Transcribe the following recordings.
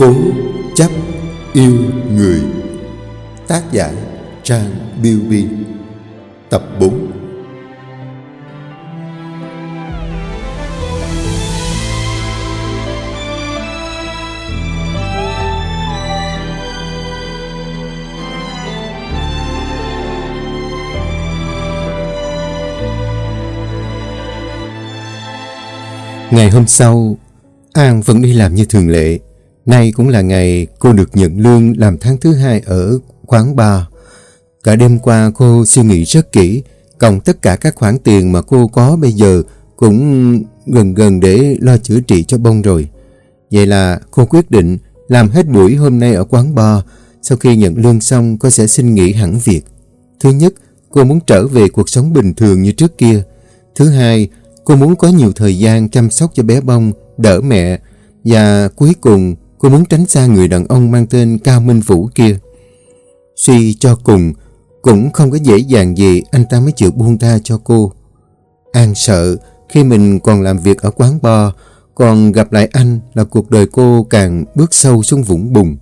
Cố chấp yêu người. Tác giả Trang Biêu Bi. Tập 4 Ngày hôm sau, An vẫn đi làm như thường lệ. Nay cũng là ngày cô được nhận lương làm tháng thứ hai ở quán bar. Cả đêm qua cô suy nghĩ rất kỹ, cộng tất cả các khoản tiền mà cô có bây giờ cũng gần gần để lo chữa trị cho bông rồi. Vậy là cô quyết định làm hết buổi hôm nay ở quán bar. Sau khi nhận lương xong cô sẽ xin nghỉ hẳn việc. Thứ nhất, cô muốn trở về cuộc sống bình thường như trước kia. Thứ hai, cô muốn có nhiều thời gian chăm sóc cho bé bông, đỡ mẹ. Và cuối cùng, cô muốn tránh xa người đàn ông mang tên Cao Minh Vũ kia. Suy cho cùng, cũng không có dễ dàng gì anh ta mới chịu buông tha cho cô. An sợ khi mình còn làm việc ở quán bar, còn gặp lại anh là cuộc đời cô càng bước sâu xuống vũng bùn.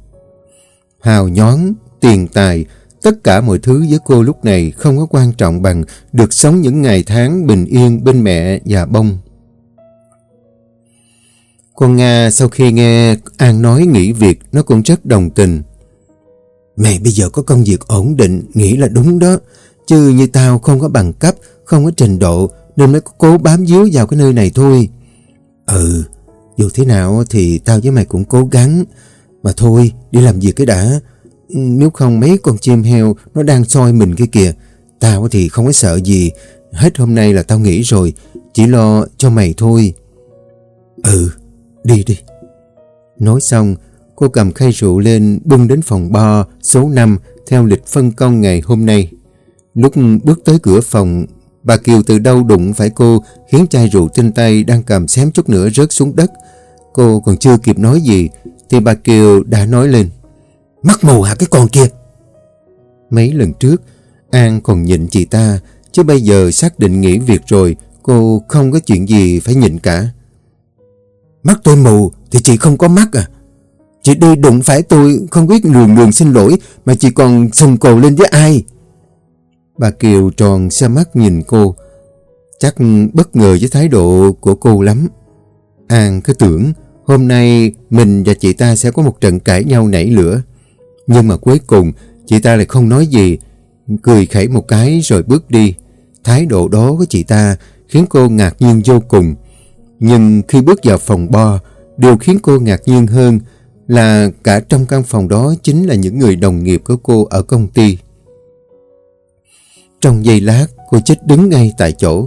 Hào nhón, tiền tài, tất cả mọi thứ với cô lúc này không có quan trọng bằng được sống những ngày tháng bình yên bên mẹ và bông. Con Nga sau khi nghe An nói nghỉ việc nó cũng rất đồng tình. Mẹ bây giờ có công việc ổn định, nghĩ là đúng đó. Chứ như tao không có bằng cấp, không có trình độ, nên mới cố bám díu vào cái nơi này thôi. Ừ, dù thế nào thì tao với mày cũng cố gắng. Mà thôi, đi làm việc cái đã. Nếu không mấy con chim heo nó đang soi mình cái kìa. Tao thì không có sợ gì. Hết hôm nay là tao nghỉ rồi. Chỉ lo cho mày thôi. Ừ, đi đi. Nói xong, cô cầm khay rượu lên bưng đến phòng bar số 5 theo lịch phân công ngày hôm nay. Lúc bước tới cửa phòng, bà Kiều từ đâu đụng phải cô khiến chai rượu trên tay đang cầm xém chút nữa rớt xuống đất. Cô còn chưa kịp nói gì thì bà Kiều đã nói lên. Mắt mù hả cái con kia? Mấy lần trước, An còn nhịn chị ta, chứ bây giờ xác định nghỉ việc rồi, cô không có chuyện gì phải nhịn cả. Mắt tôi mù thì chị không có mắt à? Chị đi đụng phải tôi không biết lường lường xin lỗi mà chị còn sùng cầu lên với ai? Bà Kiều tròn xe mắt nhìn cô. Chắc bất ngờ với thái độ của cô lắm. An cứ tưởng hôm nay mình và chị ta sẽ có một trận cãi nhau nảy lửa. Nhưng mà cuối cùng chị ta lại không nói gì, cười khẩy một cái rồi bước đi. Thái độ đó của chị ta khiến cô ngạc nhiên vô cùng. Nhưng khi bước vào phòng bo, điều khiến cô ngạc nhiên hơn là cả trong căn phòng đó chính là những người đồng nghiệp của cô ở công ty. Trong giây lát, cô chết đứng ngay tại chỗ.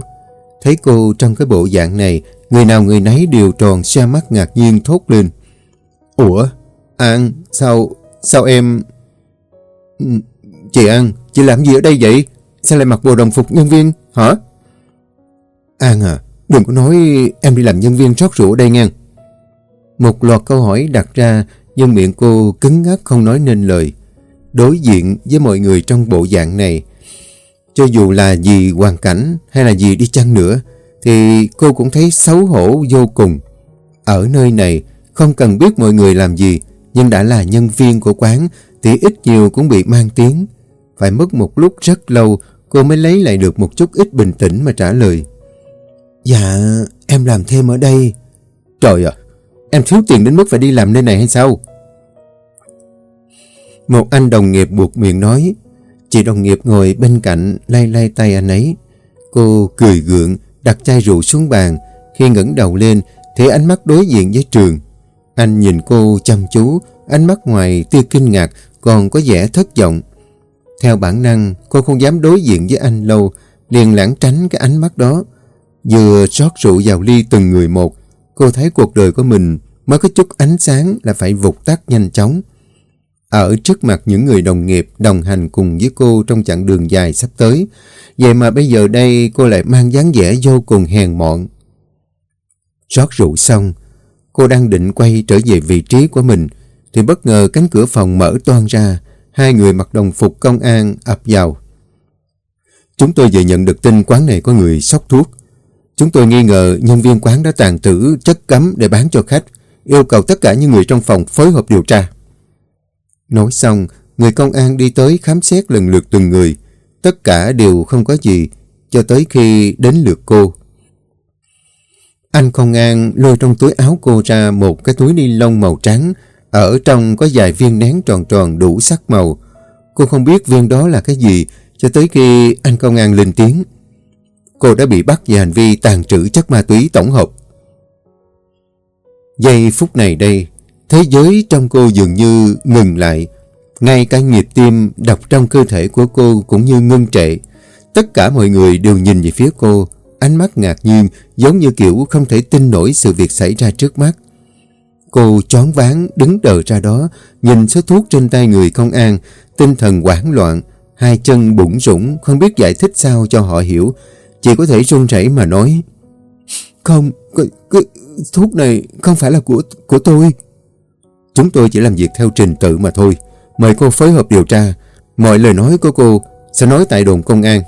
Thấy cô trong cái bộ dạng này, người nào người nấy đều tròn xe mắt ngạc nhiên thốt lên. Ủa, An, sao, sao em... Ừ, chị An, chị làm gì ở đây vậy? Sao lại mặc bộ đồng phục nhân viên, hả? An à, đừng có nói em đi làm nhân viên trót rượu ở đây nghe Một loạt câu hỏi đặt ra nhưng miệng cô cứng ngắc không nói nên lời. Đối diện với mọi người trong bộ dạng này, cho dù là gì hoàn cảnh hay là gì đi chăng nữa, thì cô cũng thấy xấu hổ vô cùng. Ở nơi này, không cần biết mọi người làm gì, nhưng đã là nhân viên của quán thì ít nhiều cũng bị mang tiếng. Phải mất một lúc rất lâu, cô mới lấy lại được một chút ít bình tĩnh mà trả lời. Dạ, em làm thêm ở đây. Trời ạ, em thiếu tiền đến mức phải đi làm nơi này hay sao? Một anh đồng nghiệp buộc miệng nói. Chị đồng nghiệp ngồi bên cạnh lay lay tay anh ấy. Cô cười gượng, đặt chai rượu xuống bàn. Khi ngẩng đầu lên thì ánh mắt đối diện với Trường. Anh nhìn cô chăm chú, ánh mắt ngoài tia kinh ngạc còn có vẻ thất vọng. Theo bản năng, cô không dám đối diện với anh lâu, liền lãng tránh cái ánh mắt đó. Vừa rót rượu vào ly từng người một, cô thấy cuộc đời của mình mới có chút ánh sáng là phải vụt tắt nhanh chóng. Ở trước mặt những người đồng nghiệp đồng hành cùng với cô trong chặng đường dài sắp tới, vậy mà bây giờ đây cô lại mang dáng vẻ vô cùng hèn mọn. Rót rượu xong, cô đang định quay trở về vị trí của mình, thì bất ngờ cánh cửa phòng mở toan ra, hai người mặc đồng phục công an ập vào. Chúng tôi vừa nhận được tin quán này có người sóc thuốc. Chúng tôi nghi ngờ nhân viên quán đã tàn trữ chất cấm để bán cho khách, Yêu cầu tất cả những người trong phòng phối hợp điều tra. Nói xong, người công an đi tới khám xét lần lượt từng người. Tất cả đều không có gì, cho tới khi đến lượt cô. Anh công an lôi trong túi áo cô ra một cái túi ni lông màu trắng, ở trong có vài viên nén tròn tròn đủ sắc màu. Cô không biết viên đó là cái gì, cho tới khi anh công an lên tiếng. Cô đã bị bắt về hành vi tàn trữ chất ma túy tổng hợp. Giây phút này đây, thế giới trong cô dường như ngừng lại. Ngay cả nhịp tim đập trong cơ thể của cô cũng như ngưng trệ. Tất cả mọi người đều nhìn về phía cô, ánh mắt ngạc nhiên, giống như kiểu không thể tin nổi sự việc xảy ra trước mắt. Cô chón váng đứng đờ ra đó, nhìn số thuốc trên tay người công an, tinh thần hoảng loạn, hai chân bụng rũng không biết giải thích sao cho họ hiểu, chỉ có thể run rẩy mà nói. Không, cái, cái, thuốc này không phải là của của tôi. Chúng tôi chỉ làm việc theo trình tự mà thôi. Mời cô phối hợp điều tra. Mọi lời nói của cô sẽ nói tại đồn công an.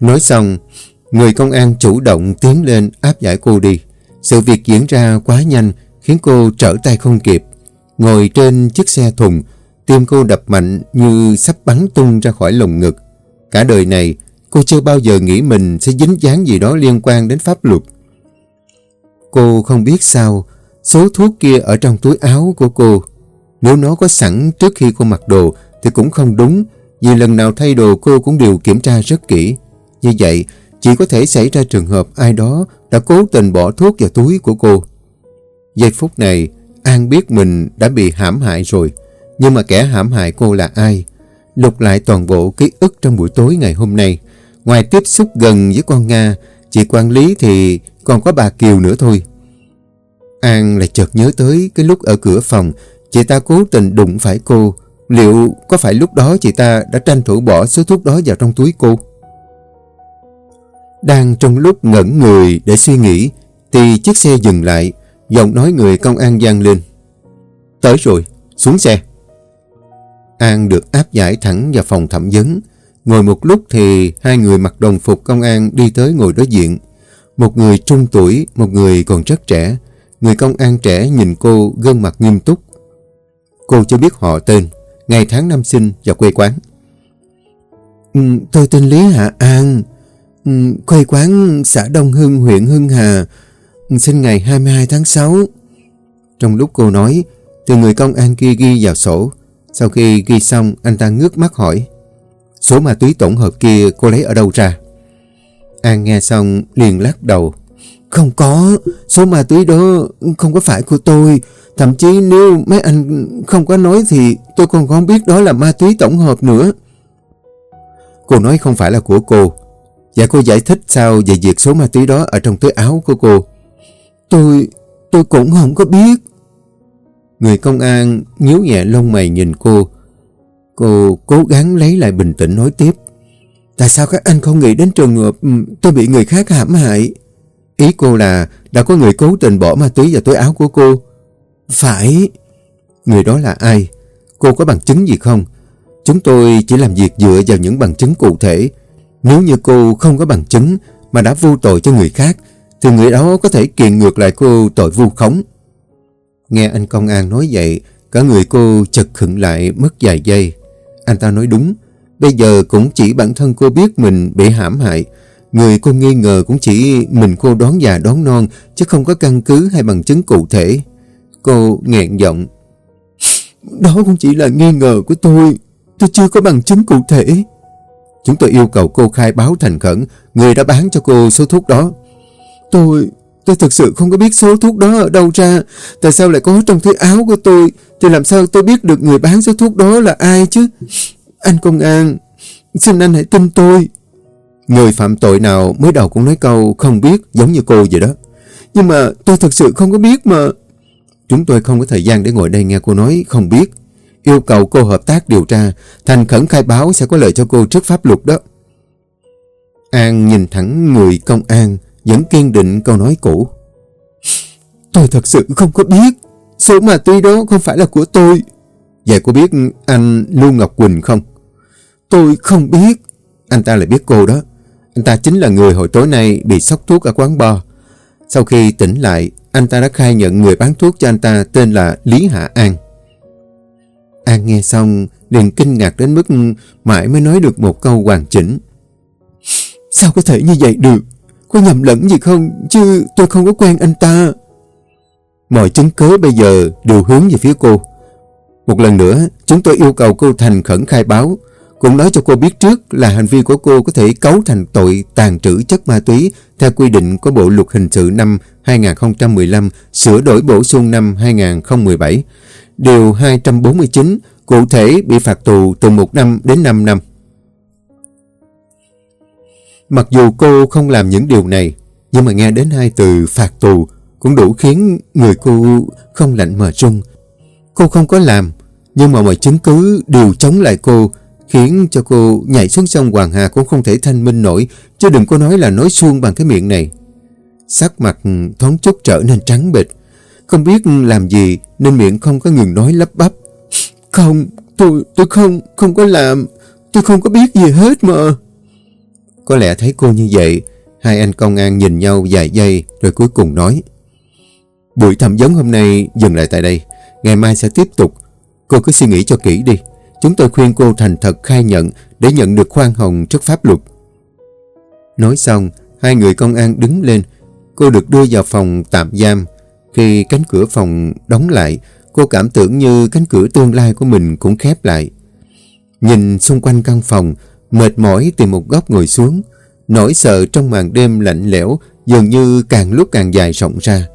Nói xong, người công an chủ động tiến lên áp giải cô đi. Sự việc diễn ra quá nhanh khiến cô trở tay không kịp. Ngồi trên chiếc xe thùng, tim cô đập mạnh như sắp bắn tung ra khỏi lồng ngực. Cả đời này, cô chưa bao giờ nghĩ mình sẽ dính dáng gì đó liên quan đến pháp luật. Cô không biết sao, số thuốc kia ở trong túi áo của cô. Nếu nó có sẵn trước khi cô mặc đồ thì cũng không đúng, vì lần nào thay đồ cô cũng đều kiểm tra rất kỹ. Như vậy, chỉ có thể xảy ra trường hợp ai đó đã cố tình bỏ thuốc vào túi của cô. Giây phút này, An biết mình đã bị hãm hại rồi. Nhưng mà kẻ hãm hại cô là ai? Lục lại toàn bộ ký ức trong buổi tối ngày hôm nay. Ngoài tiếp xúc gần với con Nga, chị quản lý thì còn có bà Kiều nữa thôi. An lại chợt nhớ tới cái lúc ở cửa phòng, chị ta cố tình đụng phải cô. Liệu có phải lúc đó chị ta đã tranh thủ bỏ số thuốc đó vào trong túi cô? Đang trong lúc ngẩn người để suy nghĩ, thì chiếc xe dừng lại, giọng nói người công an gian lên. Tới rồi, xuống xe. An được áp giải thẳng vào phòng thẩm vấn. Ngồi một lúc thì hai người mặc đồng phục công an đi tới ngồi đối diện. Một người trung tuổi, một người còn rất trẻ. Người công an trẻ nhìn cô gương mặt nghiêm túc. Cô chưa biết họ tên, ngày tháng năm sinh và quê quán. Ừ, tôi tên Lý Hạ An, ừ, quê quán xã Đông Hưng, huyện Hưng Hà, ừ, sinh ngày 22 tháng 6. Trong lúc cô nói, thì người công an kia ghi vào sổ. Sau khi ghi xong, anh ta ngước mắt hỏi. Số ma túy tổng hợp kia cô lấy ở đâu ra? An nghe xong liền lắc đầu. Không có, số ma túy đó không có phải của tôi. Thậm chí nếu mấy anh không có nói thì tôi còn không biết đó là ma túy tổng hợp nữa. Cô nói không phải là của cô. Và cô giải thích sao về việc số ma túy đó ở trong túi áo của cô. Tôi, tôi cũng không có biết. Người công an nhíu nhẹ lông mày nhìn cô. Cô cố gắng lấy lại bình tĩnh nói tiếp. Tại sao các anh không nghĩ đến trường hợp ừ, tôi bị người khác hãm hại? Ý cô là đã có người cố tình bỏ ma túy vào túi áo của cô. Phải. Người đó là ai? Cô có bằng chứng gì không? Chúng tôi chỉ làm việc dựa vào những bằng chứng cụ thể. Nếu như cô không có bằng chứng mà đã vô tội cho người khác, thì người đó có thể kiện ngược lại cô tội vu khống. Nghe anh công an nói vậy, cả người cô chật khựng lại mất vài giây. Anh ta nói đúng, bây giờ cũng chỉ bản thân cô biết mình bị hãm hại. Người cô nghi ngờ cũng chỉ mình cô đoán già đoán non, chứ không có căn cứ hay bằng chứng cụ thể. Cô nghẹn giọng. Đó cũng chỉ là nghi ngờ của tôi. Tôi chưa có bằng chứng cụ thể. Chúng tôi yêu cầu cô khai báo thành khẩn người đã bán cho cô số thuốc đó. Tôi... Tôi thực sự không có biết số thuốc đó ở đâu ra. Tại sao lại có trong túi áo của tôi? Thì làm sao tôi biết được người bán số thuốc đó là ai chứ? Anh công an, xin anh hãy tin tôi. Người phạm tội nào mới đầu cũng nói câu không biết giống như cô vậy đó. Nhưng mà tôi thực sự không có biết mà. Chúng tôi không có thời gian để ngồi đây nghe cô nói không biết. Yêu cầu cô hợp tác điều tra, thành khẩn khai báo sẽ có lợi cho cô trước pháp luật đó. An nhìn thẳng người công an, vẫn kiên định câu nói cũ. Tôi thật sự không có biết. Số ma túy đó không phải là của tôi. Vậy cô biết anh Lưu Ngọc Quỳnh không? Tôi không biết. Anh ta lại biết cô đó. Anh ta chính là người hồi tối nay bị sốc thuốc ở quán bar. Sau khi tỉnh lại, anh ta đã khai nhận người bán thuốc cho anh ta tên là Lý Hạ An. An nghe xong liền kinh ngạc đến mức mãi mới nói được một câu hoàn chỉnh. Sao có thể như vậy được? Có nhầm lẫn gì không? Chứ tôi không có quen anh ta. Mọi chứng cứ bây giờ đều hướng về phía cô. Một lần nữa, chúng tôi yêu cầu cô thành khẩn khai báo, cũng nói cho cô biết trước là hành vi của cô có thể cấu thành tội tàn trữ chất ma túy theo quy định của Bộ Luật Hình sự năm 2015 sửa đổi bổ sung năm 2017. Điều 249 cụ thể bị phạt tù từ 1 năm đến 5 năm. Mặc dù cô không làm những điều này, nhưng mà nghe đến hai từ phạt tù cũng đủ khiến người cô không lạnh mà rung. Cô không có làm, nhưng mà mọi chứng cứ đều chống lại cô, khiến cho cô nhảy xuống sông Hoàng Hà cũng không thể thanh minh nổi, chứ đừng có nói là nói suông bằng cái miệng này. Sắc mặt thoáng chút trở nên trắng bệch, không biết làm gì nên miệng không có ngừng nói lắp bắp. Không, tôi, tôi không, không có làm, tôi không có biết gì hết mà. Có lẽ thấy cô như vậy, hai anh công an nhìn nhau vài giây rồi cuối cùng nói. Buổi thẩm vấn hôm nay dừng lại tại đây, ngày mai sẽ tiếp tục. Cô cứ suy nghĩ cho kỹ đi. Chúng tôi khuyên cô thành thật khai nhận để nhận được khoan hồng trước pháp luật. Nói xong, hai người công an đứng lên. Cô được đưa vào phòng tạm giam. Khi cánh cửa phòng đóng lại, cô cảm tưởng như cánh cửa tương lai của mình cũng khép lại. Nhìn xung quanh căn phòng, mệt mỏi tìm một góc ngồi xuống. Nỗi sợ trong màn đêm lạnh lẽo dường như càng lúc càng dài rộng ra.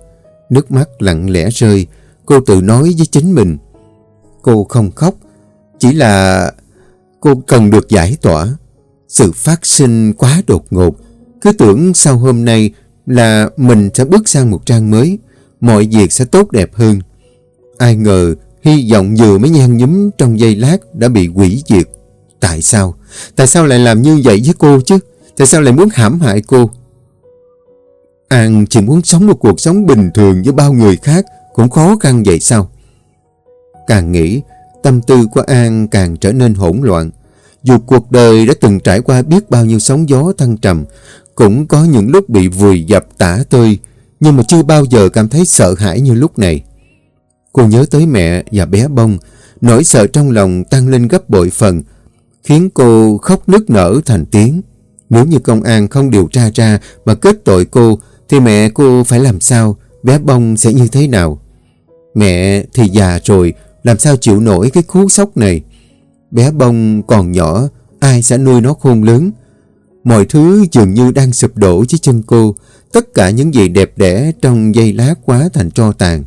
Nước mắt lặng lẽ rơi, cô tự nói với chính mình. Cô không khóc, chỉ là cô cần được giải tỏa. Sự phát sinh quá đột ngột, cứ tưởng sau hôm nay là mình sẽ bước sang một trang mới, mọi việc sẽ tốt đẹp hơn. Ai ngờ hy vọng vừa mới nhan nhúm trong giây lát đã bị quỷ diệt. Tại sao? Tại sao lại làm như vậy với cô chứ? Tại sao lại muốn hãm hại cô? An chỉ muốn sống một cuộc sống bình thường với bao người khác cũng khó khăn vậy sao? Càng nghĩ, tâm tư của An càng trở nên hỗn loạn. Dù cuộc đời đã từng trải qua biết bao nhiêu sóng gió thăng trầm, cũng có những lúc bị vùi dập tả tơi, nhưng mà chưa bao giờ cảm thấy sợ hãi như lúc này. Cô nhớ tới mẹ và bé bông, nỗi sợ trong lòng tăng lên gấp bội phần, khiến cô khóc nức nở thành tiếng. Nếu như công an không điều tra ra mà kết tội cô, thì mẹ cô phải làm sao? Bé bông sẽ như thế nào? Mẹ thì già rồi, làm sao chịu nổi cái cú sốc này? Bé bông còn nhỏ, ai sẽ nuôi nó khôn lớn? Mọi thứ dường như đang sụp đổ dưới chân cô. Tất cả những gì đẹp đẽ trong giây lá quá thành tro tàn.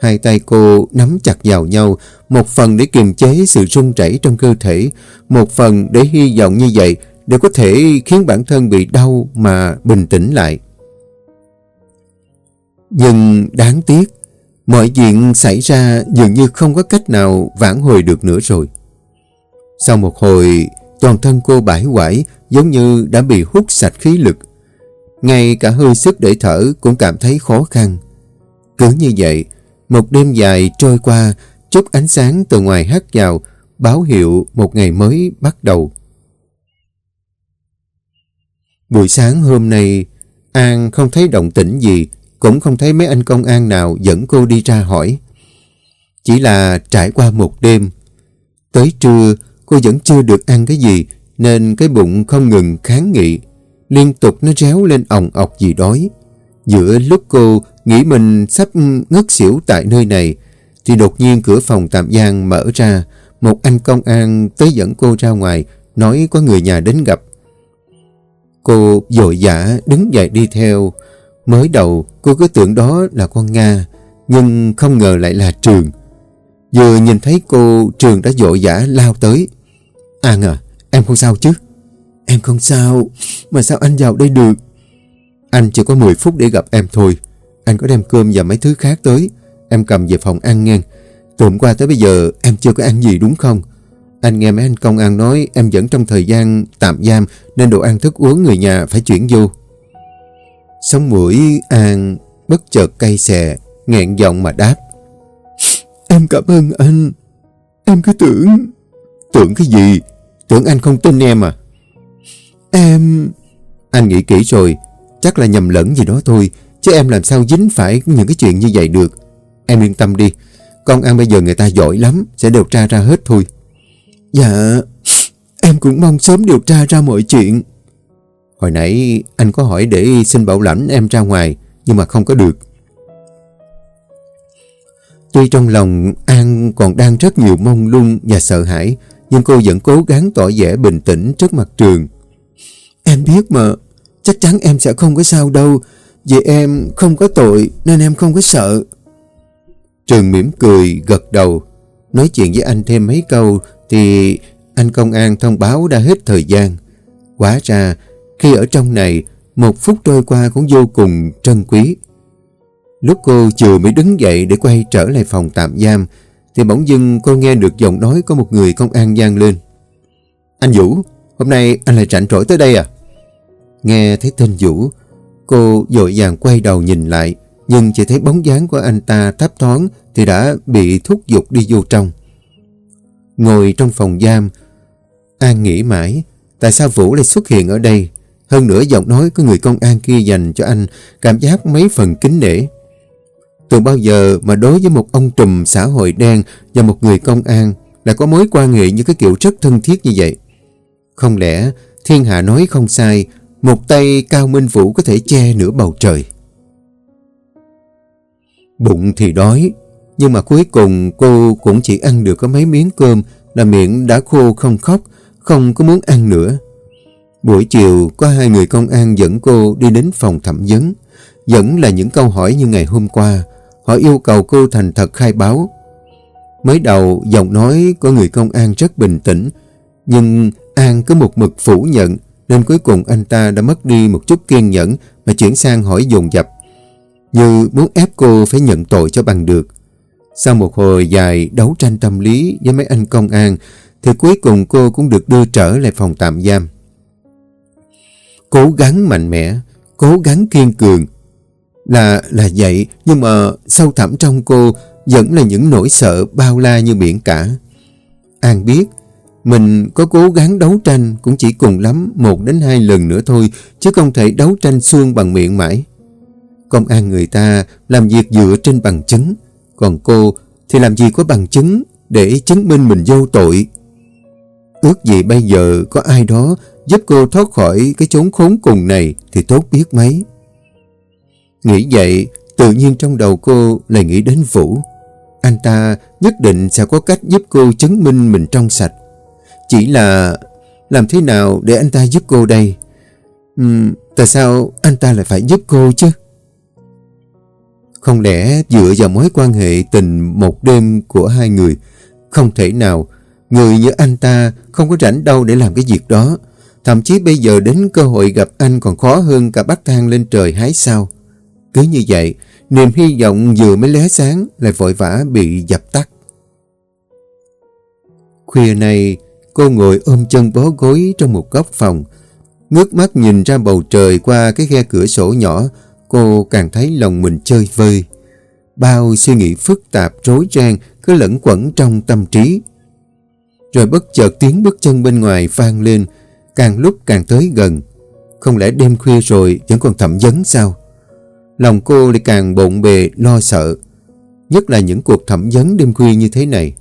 Hai tay cô nắm chặt vào nhau, một phần để kiềm chế sự run rẩy trong cơ thể, một phần để hy vọng như vậy để có thể khiến bản thân bị đau mà bình tĩnh lại. Nhưng đáng tiếc, mọi chuyện xảy ra dường như không có cách nào vãn hồi được nữa rồi. Sau một hồi, toàn thân cô bãi quải giống như đã bị hút sạch khí lực. Ngay cả hơi sức để thở cũng cảm thấy khó khăn. Cứ như vậy, một đêm dài trôi qua, chút ánh sáng từ ngoài hắt vào, báo hiệu một ngày mới bắt đầu. Buổi sáng hôm nay, An không thấy động tĩnh gì, cũng không thấy mấy anh công an nào dẫn cô đi ra hỏi. Chỉ là trải qua một đêm. Tới trưa, cô vẫn chưa được ăn cái gì, nên cái bụng không ngừng kháng nghị. Liên tục nó réo lên òng ọc gì đói. Giữa lúc cô nghĩ mình sắp ngất xỉu tại nơi này, thì đột nhiên cửa phòng tạm giam mở ra. Một anh công an tới dẫn cô ra ngoài, nói có người nhà đến gặp. Cô dội dã đứng dậy đi theo. Mới đầu cô cứ tưởng đó là con Nga, nhưng không ngờ lại là Trường. Vừa nhìn thấy cô, Trường đã dội dã lao tới. An à, em không sao chứ? Em không sao, mà sao anh vào đây được? Anh chỉ có 10 phút để gặp em thôi. Anh có đem cơm và mấy thứ khác tới. Em cầm về phòng ăn ngang. Từ hôm qua tới bây giờ em chưa có ăn gì đúng không? Anh nghe mấy anh công an nói em vẫn trong thời gian tạm giam nên đồ ăn thức uống người nhà phải chuyển vô. Sống mũi An bất chợt cay xè, nghẹn giọng mà đáp. Em cảm ơn anh. Em cứ tưởng... Tưởng cái gì? Tưởng anh không tin em à? Em... Anh nghĩ kỹ rồi, chắc là nhầm lẫn gì đó thôi. Chứ em làm sao dính phải những cái chuyện như vậy được. Em yên tâm đi. Công an bây giờ người ta giỏi lắm. Sẽ điều tra ra hết thôi. Dạ, em cũng mong sớm điều tra ra mọi chuyện. Hồi nãy anh có hỏi để xin bảo lãnh em ra ngoài. Nhưng mà không có được. Tuy trong lòng An còn đang rất nhiều mong lung và sợ hãi, nhưng cô vẫn cố gắng tỏ vẻ bình tĩnh trước mặt Trường. Em biết mà, chắc chắn em sẽ không có sao đâu, vì em không có tội nên em không có sợ. Trường mỉm cười, gật đầu, nói chuyện với anh thêm mấy câu thì anh công an thông báo đã hết thời gian. Quá ra, khi ở trong này, một phút trôi qua cũng vô cùng trân quý. Lúc cô vừa mới đứng dậy để quay trở lại phòng tạm giam, thì bỗng dưng cô nghe được giọng nói có một người công an gian lên. Anh Vũ, hôm nay anh lại rảnh rỗi tới đây à? Nghe thấy tên Vũ, cô dội vàng quay đầu nhìn lại, nhưng chỉ thấy bóng dáng của anh ta thấp thoáng thì đã bị thúc giục đi vô trong. Ngồi trong phòng giam, An nghĩ mãi, tại sao Vũ lại xuất hiện ở đây? Hơn nữa giọng nói của người công an kia dành cho anh cảm giác mấy phần kính nể. Từ bao giờ mà đối với một ông trùm xã hội đen và một người công an lại có mối quan hệ như cái kiểu rất thân thiết như vậy? Không lẽ thiên hạ nói không sai, một tay Cao Minh Vũ có thể che nửa bầu trời? Bụng thì đói, nhưng mà cuối cùng cô cũng chỉ ăn được có mấy miếng cơm là miệng đã khô không khóc, không có muốn ăn nữa. Buổi chiều có hai người công an dẫn cô đi đến phòng thẩm vấn. Vẫn là những câu hỏi như ngày hôm qua. Họ yêu cầu cô thành thật khai báo. Mới đầu giọng nói của người công an rất bình tĩnh. Nhưng An có một mực phủ nhận nên cuối cùng anh ta đã mất đi một chút kiên nhẫn mà chuyển sang hỏi dồn dập. Như muốn ép cô phải nhận tội cho bằng được. Sau một hồi dài đấu tranh tâm lý với mấy anh công an thì cuối cùng cô cũng được đưa trở lại phòng tạm giam. Cố gắng mạnh mẽ, cố gắng kiên cường. Là là vậy, nhưng mà sâu thẳm trong cô vẫn là những nỗi sợ bao la như biển cả. An biết, mình có cố gắng đấu tranh cũng chỉ cùng lắm một đến hai lần nữa thôi, chứ không thể đấu tranh xuông bằng miệng mãi. Công an người ta làm việc dựa trên bằng chứng, còn cô thì làm gì có bằng chứng để chứng minh mình vô tội. Ước gì bây giờ có ai đó giúp cô thoát khỏi cái chốn khốn cùng này thì tốt biết mấy. Nghĩ vậy, tự nhiên trong đầu cô lại nghĩ đến Vũ. Anh ta nhất định sẽ có cách giúp cô chứng minh mình trong sạch. Chỉ là làm thế nào để anh ta giúp cô đây? Uhm, tại sao anh ta lại phải giúp cô chứ? Không lẽ dựa vào mối quan hệ tình một đêm của hai người, không thể nào, người như anh ta không có rảnh đâu để làm cái việc đó. Thậm chí bây giờ đến cơ hội gặp anh còn khó hơn cả bắt thang lên trời hái sao. Cứ như vậy, niềm hy vọng vừa mới lé sáng lại vội vã bị dập tắt. Khuya nay cô ngồi ôm chân bó gối trong một góc phòng. Ngước mắt nhìn ra bầu trời qua cái khe cửa sổ nhỏ, cô càng thấy lòng mình chơi vơi. Bao suy nghĩ phức tạp rối ren cứ lẫn quẩn trong tâm trí. Rồi bất chợt tiếng bước chân bên ngoài vang lên, càng lúc càng tới gần. Không lẽ đêm khuya rồi vẫn còn thẩm vấn sao? Lòng cô lại càng bộn bề lo sợ. Nhất là những cuộc thẩm vấn đêm khuya như thế này.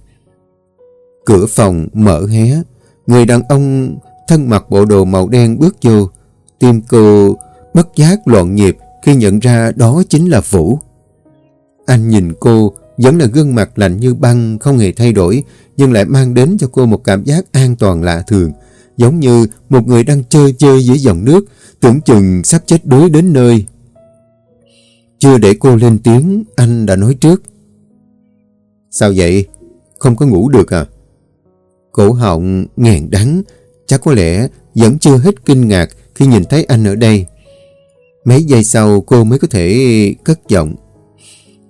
Cửa phòng mở hé. Người đàn ông thân mặc bộ đồ màu đen bước vô. Tim cô bất giác loạn nhịp khi nhận ra đó chính là Vũ. Anh nhìn cô vẫn là gương mặt lạnh như băng không hề thay đổi nhưng lại mang đến cho cô một cảm giác an toàn lạ thường giống như một người đang chơi chơi dưới dòng nước, tưởng chừng sắp chết đuối đến nơi. Chưa để cô lên tiếng, anh đã nói trước. Sao vậy? Không có ngủ được à? Cổ họng ngàn đắng, chắc có lẽ vẫn chưa hết kinh ngạc khi nhìn thấy anh ở đây. Mấy giây sau cô mới có thể cất giọng.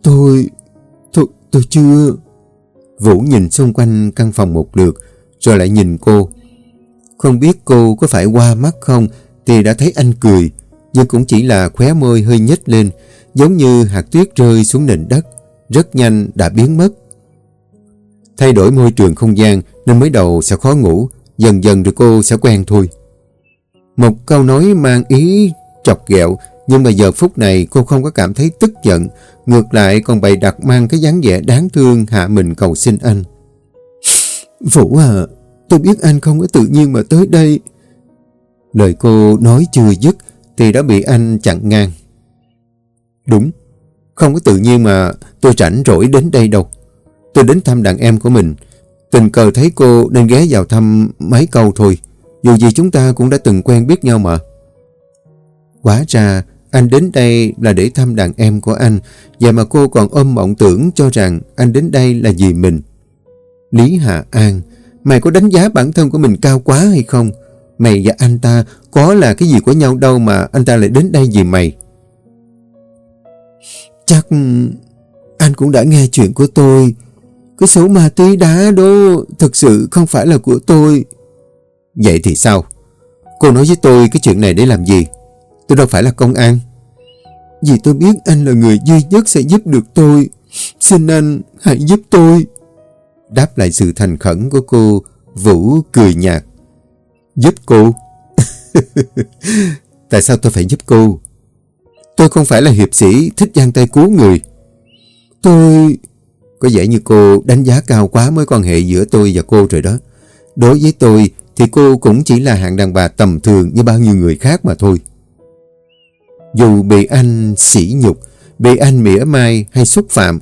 Tôi... tôi... tôi chưa... Vũ nhìn xung quanh căn phòng một lượt, rồi lại nhìn cô. Không biết cô có phải qua mắt không thì đã thấy anh cười, nhưng cũng chỉ là khóe môi hơi nhếch lên, giống như hạt tuyết rơi xuống nền đất, rất nhanh đã biến mất. Thay đổi môi trường không gian nên mới đầu sẽ khó ngủ, dần dần rồi cô sẽ quen thôi. Một câu nói mang ý chọc ghẹo Nhưng mà giờ phút này cô không có cảm thấy tức giận, ngược lại còn bày đặt mang cái dáng vẻ đáng thương hạ mình cầu xin anh. Vũ à, tôi biết anh không có tự nhiên mà tới đây. Lời cô nói chưa dứt thì đã bị anh chặn ngang. Đúng, không có tự nhiên mà tôi rảnh rỗi đến đây đâu. Tôi đến thăm đàn em của mình. Tình cờ thấy cô nên ghé vào thăm mấy câu thôi. Dù gì chúng ta cũng đã từng quen biết nhau mà. Quá ra, anh đến đây là để thăm đàn em của anh Và mà cô còn ôm mộng tưởng cho rằng anh đến đây là vì mình Lý Hạ An, Mày có đánh giá bản thân của mình cao quá hay không? Mày và anh ta có là cái gì của nhau đâu mà anh ta lại đến đây vì mày Chắc anh cũng đã nghe chuyện của tôi cái số ma túy đá đó thực sự không phải là của tôi Vậy thì sao? Cô nói với tôi cái chuyện này để làm gì? Tôi đâu phải là công an. Vì tôi biết anh là người duy nhất sẽ giúp được tôi. Xin anh hãy giúp tôi. Đáp lại sự thành khẩn của cô, Vũ cười nhạt. Giúp cô? Tại sao tôi phải giúp cô? Tôi không phải là hiệp sĩ thích giang tay cứu người. Tôi... Có vẻ như cô đánh giá cao quá mối quan hệ giữa tôi và cô rồi đó. Đối với tôi thì cô cũng chỉ là hạng đàn bà tầm thường như bao nhiêu người khác mà thôi. Dù bị anh sỉ nhục, bị anh mỉa mai hay xúc phạm,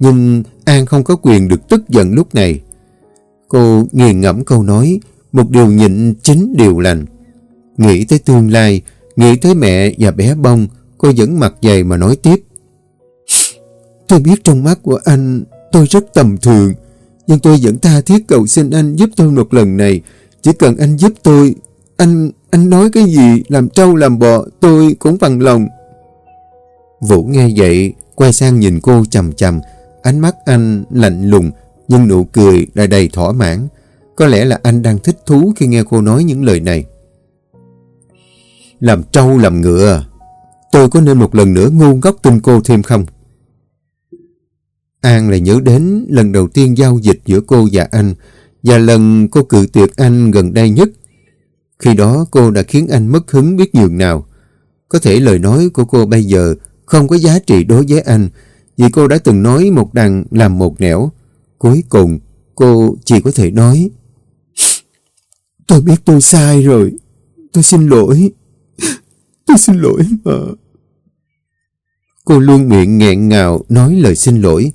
nhưng An không có quyền được tức giận lúc này. Cô nghiền ngẫm câu nói, một điều nhịn chính điều lành. Nghĩ tới tương lai, nghĩ tới mẹ và bé bông, cô vẫn mặt dày mà nói tiếp. Tôi biết trong mắt của anh, tôi rất tầm thường, nhưng tôi vẫn tha thiết cầu xin anh giúp tôi một lần này. Chỉ cần anh giúp tôi, anh anh nói cái gì làm trâu làm bò tôi cũng bằng lòng. Vũ nghe vậy, quay sang nhìn cô chầm chầm. Ánh mắt anh lạnh lùng, nhưng nụ cười lại đầy thỏa mãn. Có lẽ là anh đang thích thú khi nghe cô nói những lời này. Làm trâu làm ngựa, à? tôi có nên một lần nữa ngu ngốc tin cô thêm không? An lại nhớ đến lần đầu tiên giao dịch giữa cô và anh, và lần cô cự tuyệt anh gần đây nhất khi đó cô đã khiến anh mất hứng biết nhường nào. Có thể lời nói của cô bây giờ không có giá trị đối với anh vì cô đã từng nói một đằng làm một nẻo. Cuối cùng cô chỉ có thể nói Tôi biết tôi sai rồi. Tôi xin lỗi. Tôi xin lỗi mà. Cô luôn miệng nghẹn ngào nói lời xin lỗi.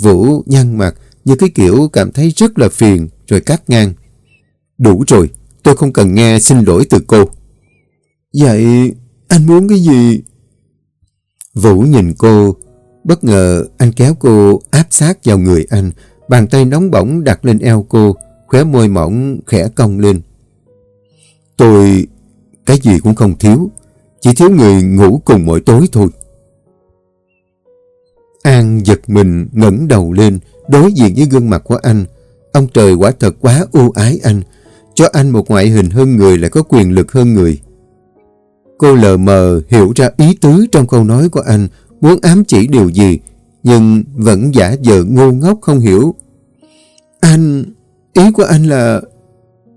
Vũ nhăn mặt như cái kiểu cảm thấy rất là phiền, rồi cắt ngang. Đủ rồi. Tôi không cần nghe, xin lỗi từ cô. Vậy, anh muốn cái gì? Vũ nhìn cô. Bất ngờ anh kéo cô áp sát vào người anh. Bàn tay nóng bỏng đặt lên eo cô. Khóe môi mỏng khẽ cong lên. Tôi, cái gì cũng không thiếu. Chỉ thiếu người ngủ cùng mỗi tối thôi. An giật mình ngẩng đầu lên đối diện với gương mặt của anh. Ông trời quả thật quá ưu ái anh cho anh một ngoại hình hơn người lại có quyền lực hơn người. Cô lờ mờ hiểu ra ý tứ trong câu nói của anh, muốn ám chỉ điều gì, nhưng vẫn giả vờ ngu ngốc không hiểu. Anh, ý của anh là...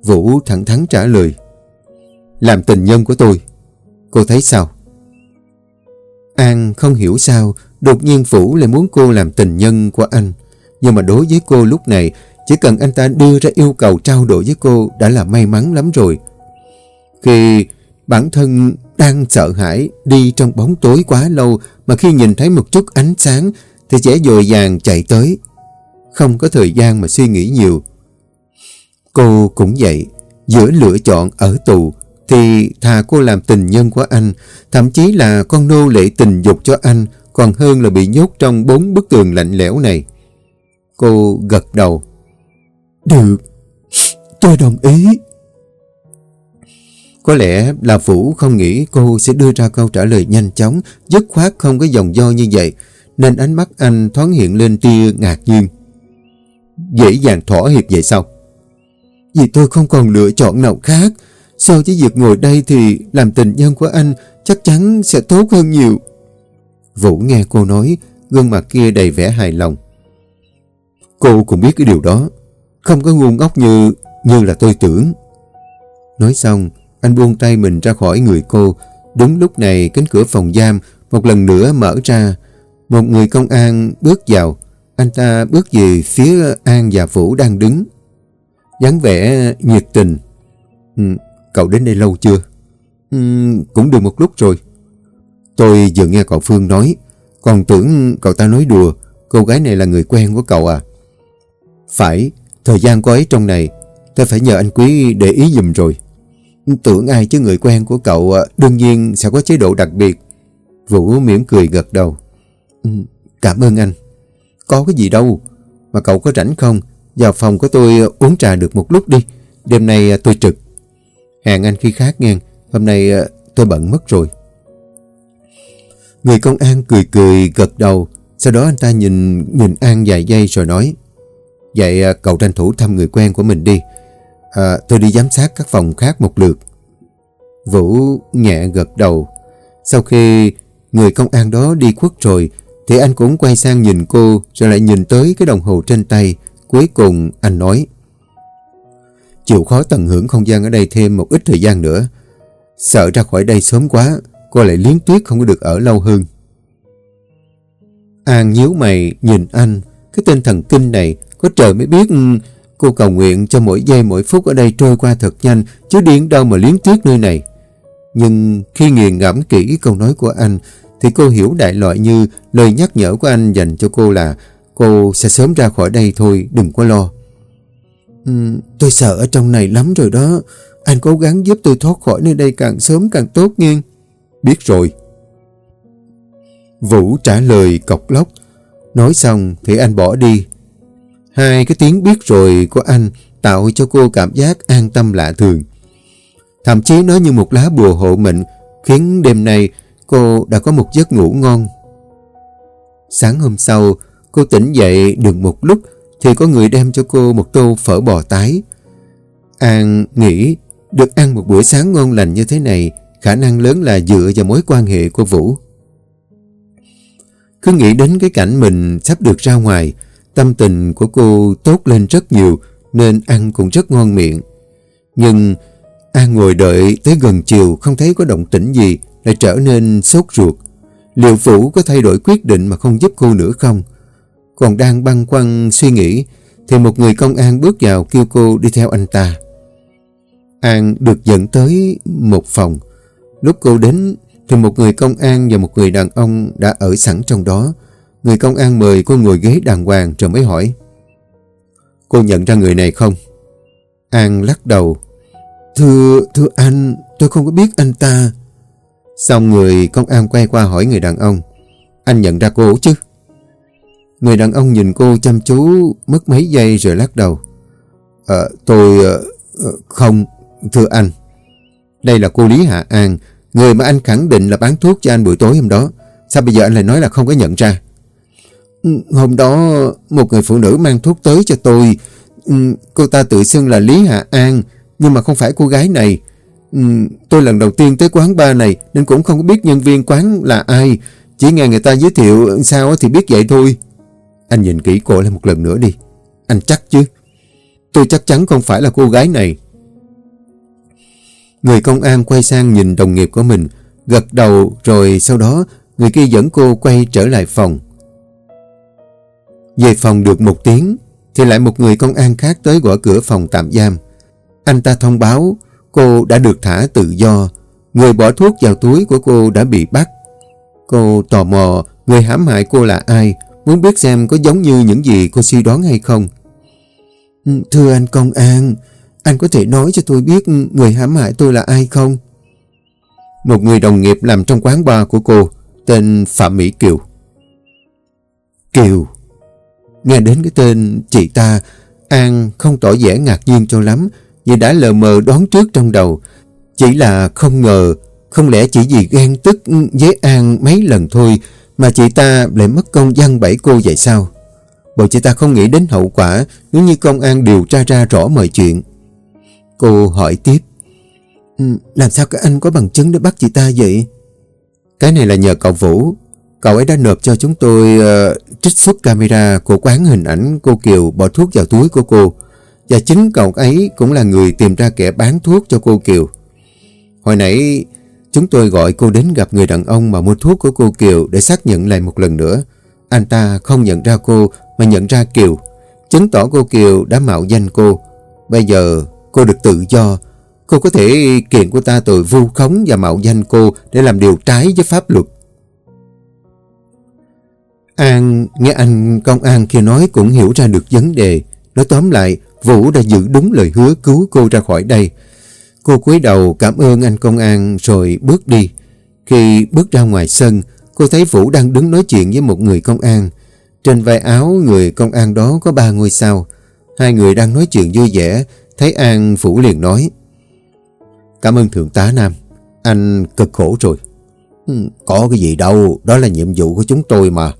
Vũ thẳng thắn trả lời. Làm tình nhân của tôi. Cô thấy sao? An không hiểu sao, đột nhiên phủ lại muốn cô làm tình nhân của anh. Nhưng mà đối với cô lúc này, chỉ cần anh ta đưa ra yêu cầu trao đổi với cô đã là may mắn lắm rồi. Khi bản thân đang sợ hãi đi trong bóng tối quá lâu mà khi nhìn thấy một chút ánh sáng thì sẽ dồi dàng chạy tới. Không có thời gian mà suy nghĩ nhiều. Cô cũng vậy, giữa lựa chọn ở tù thì thà cô làm tình nhân của anh, thậm chí là con nô lệ tình dục cho anh còn hơn là bị nhốt trong bốn bức tường lạnh lẽo này. Cô gật đầu. Được, tôi đồng ý. Có lẽ là Vũ không nghĩ cô sẽ đưa ra câu trả lời nhanh chóng, dứt khoát không có dòng do như vậy, nên ánh mắt anh thoáng hiện lên tia ngạc nhiên. Dễ dàng thỏa hiệp vậy sao? Vì tôi không còn lựa chọn nào khác. So với việc ngồi đây thì làm tình nhân của anh chắc chắn sẽ tốt hơn nhiều. Vũ nghe cô nói, gương mặt kia đầy vẻ hài lòng. Cô cũng biết cái điều đó. Không có ngu ngốc như như là tôi tưởng. Nói xong, anh buông tay mình ra khỏi người cô, Đúng lúc này cánh cửa phòng giam một lần nữa mở ra. Một người công an bước vào. Anh ta bước về phía An và Vũ đang đứng. dáng vẻ nhiệt tình. Ừ, cậu đến đây lâu chưa? Ừ, cũng được một lúc rồi. Tôi vừa nghe cậu Phương nói. Còn tưởng cậu ta nói đùa. Cô gái này là người quen của cậu à? Phải, thời gian cô ấy trong này, tôi phải nhờ anh Quý để ý dùm rồi. Tưởng ai chứ người quen của cậu à, đương nhiên sẽ có chế độ đặc biệt. Vũ mỉm cười gật đầu. Ừ, cảm ơn anh. Có cái gì đâu. Mà cậu có rảnh không? Vào phòng của tôi uống trà được một lúc đi. Đêm nay à, tôi trực. Hẹn anh khi khác nghe. Hôm nay à, tôi bận mất rồi. Người công an cười cười gật đầu. Sau đó anh ta nhìn nhìn An vài giây rồi nói. Vậy à, cậu tranh thủ thăm người quen của mình đi. À, tôi đi giám sát các phòng khác một lượt. Vũ nhẹ gật đầu. Sau khi người công an đó đi khuất rồi, thì anh cũng quay sang nhìn cô rồi lại nhìn tới cái đồng hồ trên tay. Cuối cùng anh nói Chịu khó tận hưởng không gian ở đây thêm một ít thời gian nữa. Sợ ra khỏi đây sớm quá, cô lại liến tuyết không có được ở lâu hơn. An nhíu mày nhìn anh, cái tên thần kinh này có trời mới biết cô cầu nguyện cho mỗi giây mỗi phút ở đây trôi qua thật nhanh chứ điên đâu mà liến tuyết nơi này. Nhưng khi nghiền ngẫm kỹ câu nói của anh thì cô hiểu đại loại như lời nhắc nhở của anh dành cho cô là cô sẽ sớm ra khỏi đây thôi, đừng có lo. Uhm, tôi sợ ở trong này lắm rồi đó. Anh cố gắng giúp tôi thoát khỏi nơi đây càng sớm càng tốt nghiêng. Biết rồi. Vũ trả lời cọc lóc. Nói xong thì anh bỏ đi. Hai cái tiếng biết rồi của anh tạo cho cô cảm giác an tâm lạ thường. Thậm chí nó như một lá bùa hộ mệnh khiến đêm nay cô đã có một giấc ngủ ngon. Sáng hôm sau, cô tỉnh dậy được một lúc thì có người đem cho cô một tô phở bò tái. An nghĩ được ăn một bữa sáng ngon lành như thế này khả năng lớn là dựa vào mối quan hệ của Vũ. Cứ nghĩ đến cái cảnh mình sắp được ra ngoài, tâm tình của cô tốt lên rất nhiều nên ăn cũng rất ngon miệng. Nhưng An ngồi đợi tới gần chiều không thấy có động tĩnh gì lại trở nên sốt ruột. Liệu Vũ có thay đổi quyết định mà không giúp cô nữa không? Còn đang băn khoăn suy nghĩ thì một người công an bước vào kêu cô đi theo anh ta. An được dẫn tới một phòng. Lúc cô đến thì một người công an và một người đàn ông đã ở sẵn trong đó. Người công an mời cô ngồi ghế đàng hoàng rồi mới hỏi. Cô nhận ra người này không? An lắc đầu. Thưa, thưa anh, tôi không có biết anh ta. Xong người công an quay qua hỏi người đàn ông. Anh nhận ra cô chứ? Người đàn ông nhìn cô chăm chú mất mấy giây rồi lắc đầu. À, tôi... À, không, thưa anh. Đây là cô Lý Hạ An, người mà anh khẳng định là bán thuốc cho anh buổi tối hôm đó. Sao bây giờ anh lại nói là không có nhận ra? Ừ, hôm đó một người phụ nữ mang thuốc tới cho tôi. Ừ, cô ta tự xưng là Lý Hạ An, nhưng mà không phải cô gái này. Ừ, tôi lần đầu tiên tới quán bar này nên cũng không biết nhân viên quán là ai. Chỉ nghe người ta giới thiệu sao thì biết vậy thôi. Anh nhìn kỹ cô lại một lần nữa đi. Anh chắc chứ? Tôi chắc chắn không phải là cô gái này. Người công an quay sang nhìn đồng nghiệp của mình, gật đầu rồi sau đó người kia dẫn cô quay trở lại phòng. Về phòng được một tiếng thì lại một người công an khác tới gõ cửa phòng tạm giam. Anh ta thông báo cô đã được thả tự do. Người bỏ thuốc vào túi của cô đã bị bắt. Cô tò mò người hãm hại cô là ai, muốn biết xem có giống như những gì cô suy đoán hay không. Ừ, thưa anh công an, anh có thể nói cho tôi biết người hãm hại tôi là ai không? Một người đồng nghiệp làm trong quán bar của cô, tên Phạm Mỹ Kiều. Kiều. Nghe đến cái tên chị ta, An không tỏ vẻ ngạc nhiên cho lắm, vì đã lờ mờ đoán trước trong đầu. Chỉ là không ngờ, không lẽ chỉ vì ghen tức với An mấy lần thôi mà chị ta lại mất công gian bẫy cô vậy sao? Bởi chị ta không nghĩ đến hậu quả nếu như công an điều tra ra rõ mọi chuyện. Cô hỏi tiếp. Ừ, làm sao các anh có bằng chứng để bắt chị ta vậy? Cái này là nhờ cậu Vũ. Cậu ấy đã nộp cho chúng tôi uh, trích xuất camera của quán hình ảnh cô Kiều bỏ thuốc vào túi của cô. Và chính cậu ấy cũng là người tìm ra kẻ bán thuốc cho cô Kiều. Hồi nãy Chúng tôi gọi cô đến gặp người đàn ông mà mua thuốc của cô Kiều để xác nhận lại một lần nữa. Anh ta không nhận ra cô mà nhận ra Kiều. Chứng tỏ cô Kiều đã mạo danh cô. Bây giờ cô được tự do. Cô có thể kiện của ta tội vu khống và mạo danh cô để làm điều trái với pháp luật. An nghe anh công an kia nói cũng hiểu ra được vấn đề. Nói tóm lại, Vũ đã giữ đúng lời hứa cứu cô ra khỏi đây. Cô cúi đầu cảm ơn anh công an rồi bước đi. Khi bước ra ngoài sân, cô thấy Vũ đang đứng nói chuyện với một người công an. Trên vai áo người công an đó có ba ngôi sao. Hai người đang nói chuyện vui vẻ, thấy An phủ liền nói. Cảm ơn Thượng tá Nam, anh cực khổ rồi. Ừ, có cái gì đâu, đó là nhiệm vụ của chúng tôi mà.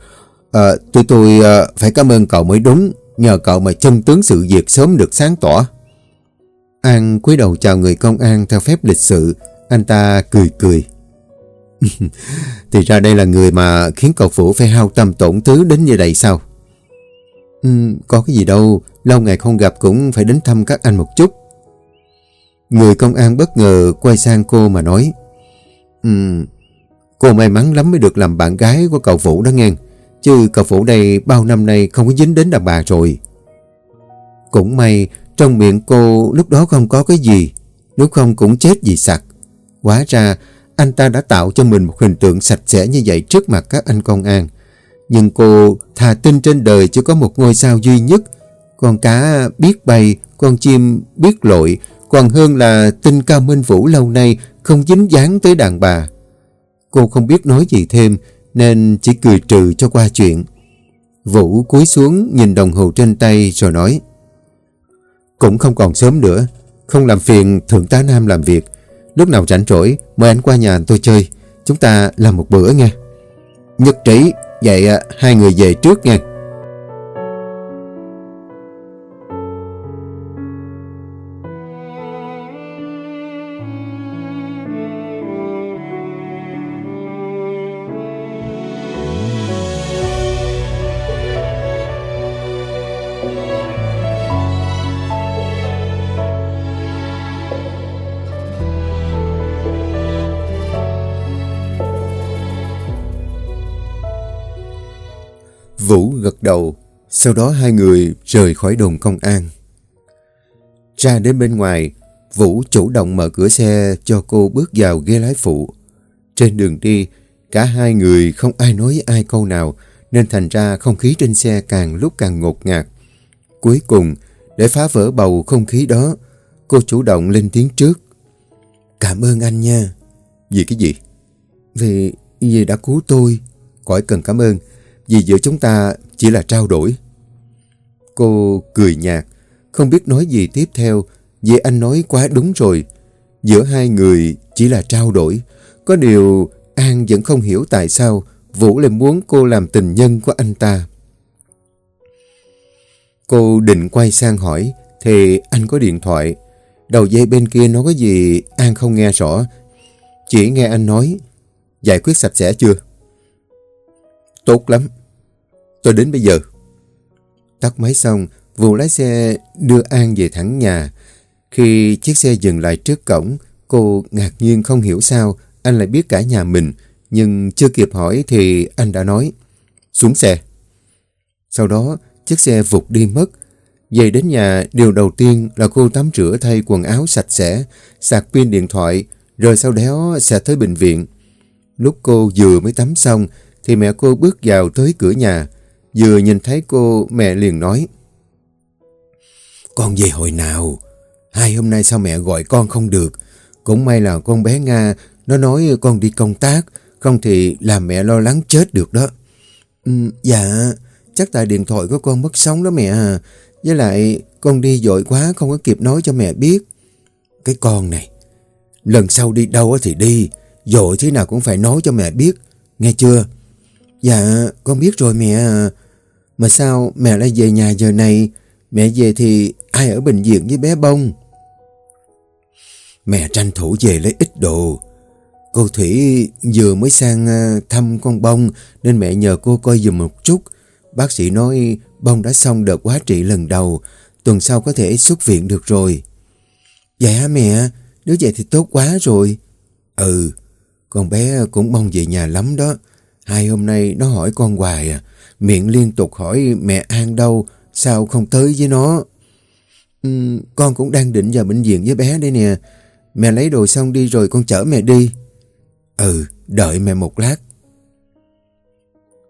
À, tụi tôi à, phải cảm ơn cậu mới đúng, nhờ cậu mà chân tướng sự việc sớm được sáng tỏ. An cúi đầu chào người công an theo phép lịch sự, anh ta cười cười. Thì ra đây là người mà khiến cậu phủ phải hao tâm tổn tứ đến như vậy sao? Ừ, có cái gì đâu, lâu ngày không gặp cũng phải đến thăm các anh một chút. Người công an bất ngờ quay sang cô mà nói um, Cô may mắn lắm mới được làm bạn gái của cậu Vũ đó nghe Chứ cậu Vũ đây bao năm nay không có dính đến đàn bà rồi. Cũng may trong miệng cô lúc đó không có cái gì Nếu không cũng chết vì sặc. Quá ra anh ta đã tạo cho mình một hình tượng sạch sẽ như vậy trước mặt các anh công an. Nhưng cô thà tin trên đời chỉ có một ngôi sao duy nhất Con cá biết bay, con chim biết lội còn hơn là tin Cao Minh Vũ lâu nay không dính dáng tới đàn bà. Cô không biết nói gì thêm nên chỉ cười trừ cho qua chuyện. Vũ cúi xuống nhìn đồng hồ trên tay rồi nói Cũng không còn sớm nữa, không làm phiền Thượng tá Nam làm việc. Lúc nào rảnh rỗi mời anh qua nhà tôi chơi, chúng ta làm một bữa nghe. Nhất trí, vậy à, hai người về trước nha. Đầu, sau đó hai người rời khỏi đồn công an. Ra đến bên ngoài, Vũ chủ động mở cửa xe cho cô bước vào ghế lái phụ. Trên đường đi, cả hai người không ai nói ai câu nào, nên thành ra không khí trên xe càng lúc càng ngột ngạt. Cuối cùng, để phá vỡ bầu không khí đó, cô chủ động lên tiếng trước. Cảm ơn anh nha. Vì cái gì? Vì, vì đã cứu tôi. Khỏi cần cảm ơn vì giữa chúng ta chỉ là trao đổi. Cô cười nhạt, không biết nói gì tiếp theo vì anh nói quá đúng rồi. Giữa hai người chỉ là trao đổi. Có điều An vẫn không hiểu tại sao Vũ lại muốn cô làm tình nhân của anh ta. Cô định quay sang hỏi thì anh có điện thoại. Đầu dây bên kia nói cái gì An không nghe rõ. Chỉ nghe anh nói giải quyết sạch sẽ chưa? Tốt lắm. Tôi đến bây giờ. Tắt máy xong, vụ lái xe đưa An về thẳng nhà. Khi chiếc xe dừng lại trước cổng, cô ngạc nhiên không hiểu sao anh lại biết cả nhà mình. Nhưng chưa kịp hỏi thì anh đã nói, xuống xe. Sau đó, chiếc xe vụt đi mất. Về đến nhà, điều đầu tiên là cô tắm rửa thay quần áo sạch sẽ, sạc pin điện thoại, rồi sau đó sẽ tới bệnh viện. Lúc cô vừa mới tắm xong, thì mẹ cô bước vào tới cửa nhà. Vừa nhìn thấy cô, mẹ liền nói. Con về hồi nào? Hai hôm nay sao mẹ gọi con không được? Cũng may là con bé Nga, nó nói con đi công tác, không thì làm mẹ lo lắng chết được đó. Ừ, dạ, chắc tại điện thoại của con mất sóng đó mẹ à. Với lại, con đi dội quá không có kịp nói cho mẹ biết. Cái con này, lần sau đi đâu thì đi, dội thế nào cũng phải nói cho mẹ biết, nghe chưa? Dạ, con biết rồi mẹ à. Mà sao mẹ lại về nhà giờ này? Mẹ về thì ai ở bệnh viện với bé bông? Mẹ tranh thủ về lấy ít đồ. Cô Thủy vừa mới sang à, thăm con bông nên mẹ nhờ cô coi dùm một chút. Bác sĩ nói bông đã xong đợt quá trị lần đầu. Tuần sau có thể xuất viện được rồi. Dạ mẹ, nếu vậy thì tốt quá rồi. Ừ, Con bé cũng mong về nhà lắm đó. Hai hôm nay nó hỏi con hoài à. Miệng liên tục hỏi mẹ An đâu, sao không tới với nó. Ừ, con cũng đang định vào bệnh viện với bé đây nè. Mẹ lấy đồ xong đi rồi con chở mẹ đi. Ừ, đợi mẹ một lát.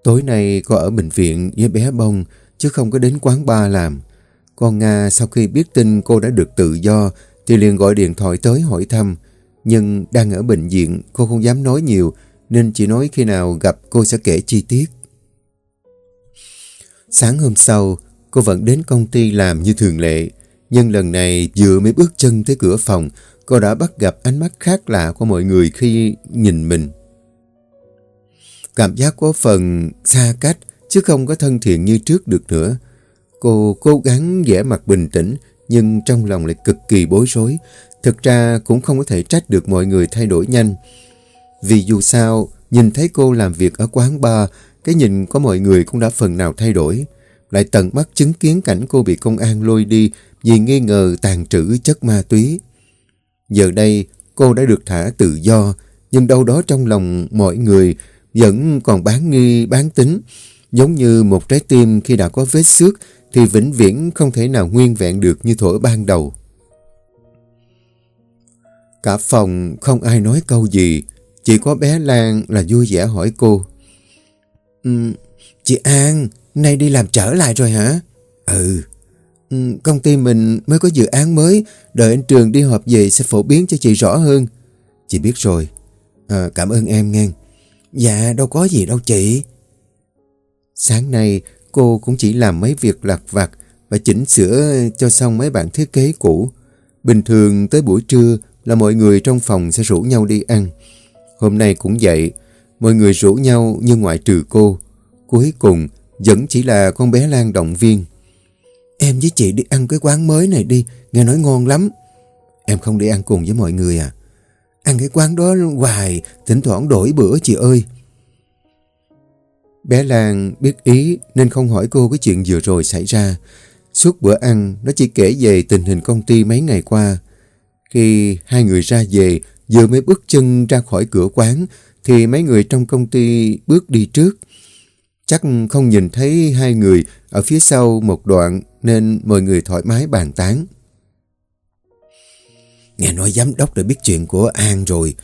Tối nay con ở bệnh viện với bé bông chứ không có đến quán bar làm. Con Nga sau khi biết tin cô đã được tự do thì liền gọi điện thoại tới hỏi thăm. Nhưng đang ở bệnh viện cô không dám nói nhiều nên chỉ nói khi nào gặp cô sẽ kể chi tiết. Sáng hôm sau, cô vẫn đến công ty làm như thường lệ. Nhưng lần này vừa mới bước chân tới cửa phòng, cô đã bắt gặp ánh mắt khác lạ của mọi người khi nhìn mình. Cảm giác có phần xa cách, chứ không có thân thiện như trước được nữa. Cô cố gắng vẻ mặt bình tĩnh, nhưng trong lòng lại cực kỳ bối rối. Thực ra cũng không có thể trách được mọi người thay đổi nhanh. Vì dù sao, nhìn thấy cô làm việc ở quán bar, cái nhìn của mọi người cũng đã phần nào thay đổi. Lại tận mắt chứng kiến cảnh cô bị công an lôi đi vì nghi ngờ tàn trữ chất ma túy. Giờ đây, cô đã được thả tự do, nhưng đâu đó trong lòng mọi người vẫn còn bán nghi bán tính. Giống như một trái tim khi đã có vết xước thì vĩnh viễn không thể nào nguyên vẹn được như thổi ban đầu. Cả phòng không ai nói câu gì, chỉ có bé Lan là vui vẻ hỏi cô. Um, chị An, nay đi làm trở lại rồi hả? Ừ. Um, công ty mình mới có dự án mới, đợi anh Trường đi họp về sẽ phổ biến cho chị rõ hơn. Chị biết rồi. À, cảm ơn em nghe. Dạ, đâu có gì đâu chị. Sáng nay, cô cũng chỉ làm mấy việc lặt vặt và chỉnh sửa cho xong mấy bản thiết kế cũ. Bình thường tới buổi trưa là mọi người trong phòng sẽ rủ nhau đi ăn. Hôm nay cũng vậy, mọi người rủ nhau nhưng ngoại trừ cô. Cuối cùng vẫn chỉ là con bé Lan động viên. Em với chị đi ăn cái quán mới này đi, nghe nói ngon lắm. Em không đi ăn cùng với mọi người à? Ăn cái quán đó hoài, thỉnh thoảng đổi bữa chị ơi. Bé Lan biết ý nên không hỏi cô cái chuyện vừa rồi xảy ra. Suốt bữa ăn, nó chỉ kể về tình hình công ty mấy ngày qua. Khi hai người ra về, vừa mới bước chân ra khỏi cửa quán, thì mấy người trong công ty bước đi trước. Chắc không nhìn thấy hai người ở phía sau một đoạn nên mọi người thoải mái bàn tán. Nghe nói giám đốc đã biết chuyện của An rồi,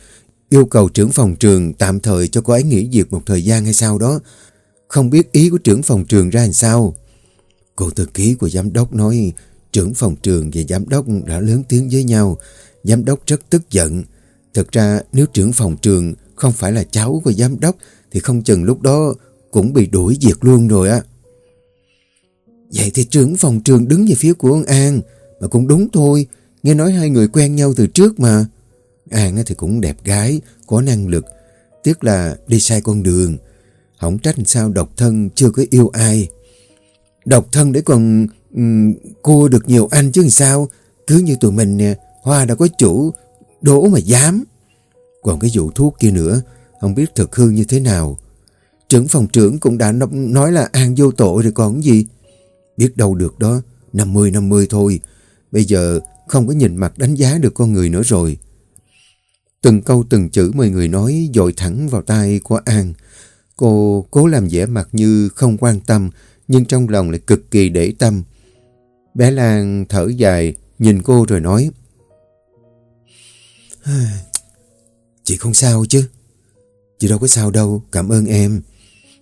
yêu cầu trưởng phòng trường tạm thời cho cô ấy nghỉ việc một thời gian hay sao đó. Không biết ý của trưởng phòng trường ra làm sao. Cô thư ký của giám đốc nói trưởng phòng trường và giám đốc đã lớn tiếng với nhau. Giám đốc rất tức giận. Thực ra nếu trưởng phòng trường không phải là cháu của giám đốc thì không chừng lúc đó cũng bị đuổi việc luôn rồi á. Vậy thì trưởng phòng trường đứng về phía của ông An mà cũng đúng thôi. Nghe nói hai người quen nhau từ trước mà. An thì cũng đẹp gái, có năng lực. Tiếc là đi sai con đường. Không trách sao độc thân chưa có yêu ai. Độc thân để còn um, cua được nhiều anh chứ sao. Cứ như tụi mình nè, Hoa đã có chủ, đổ mà dám. Còn cái vụ thuốc kia nữa, không biết thực hư như thế nào. Trưởng phòng trưởng cũng đã nói là An vô tội rồi còn gì. Biết đâu được đó, 50-50 thôi. Bây giờ không có nhìn mặt đánh giá được con người nữa rồi. Từng câu từng chữ mọi người nói dội thẳng vào tai của An. Cô cố làm vẻ mặt như không quan tâm, nhưng trong lòng lại cực kỳ để tâm. Bé Lan thở dài, nhìn cô rồi nói. Chị không sao chứ? Chị đâu có sao đâu, cảm ơn em.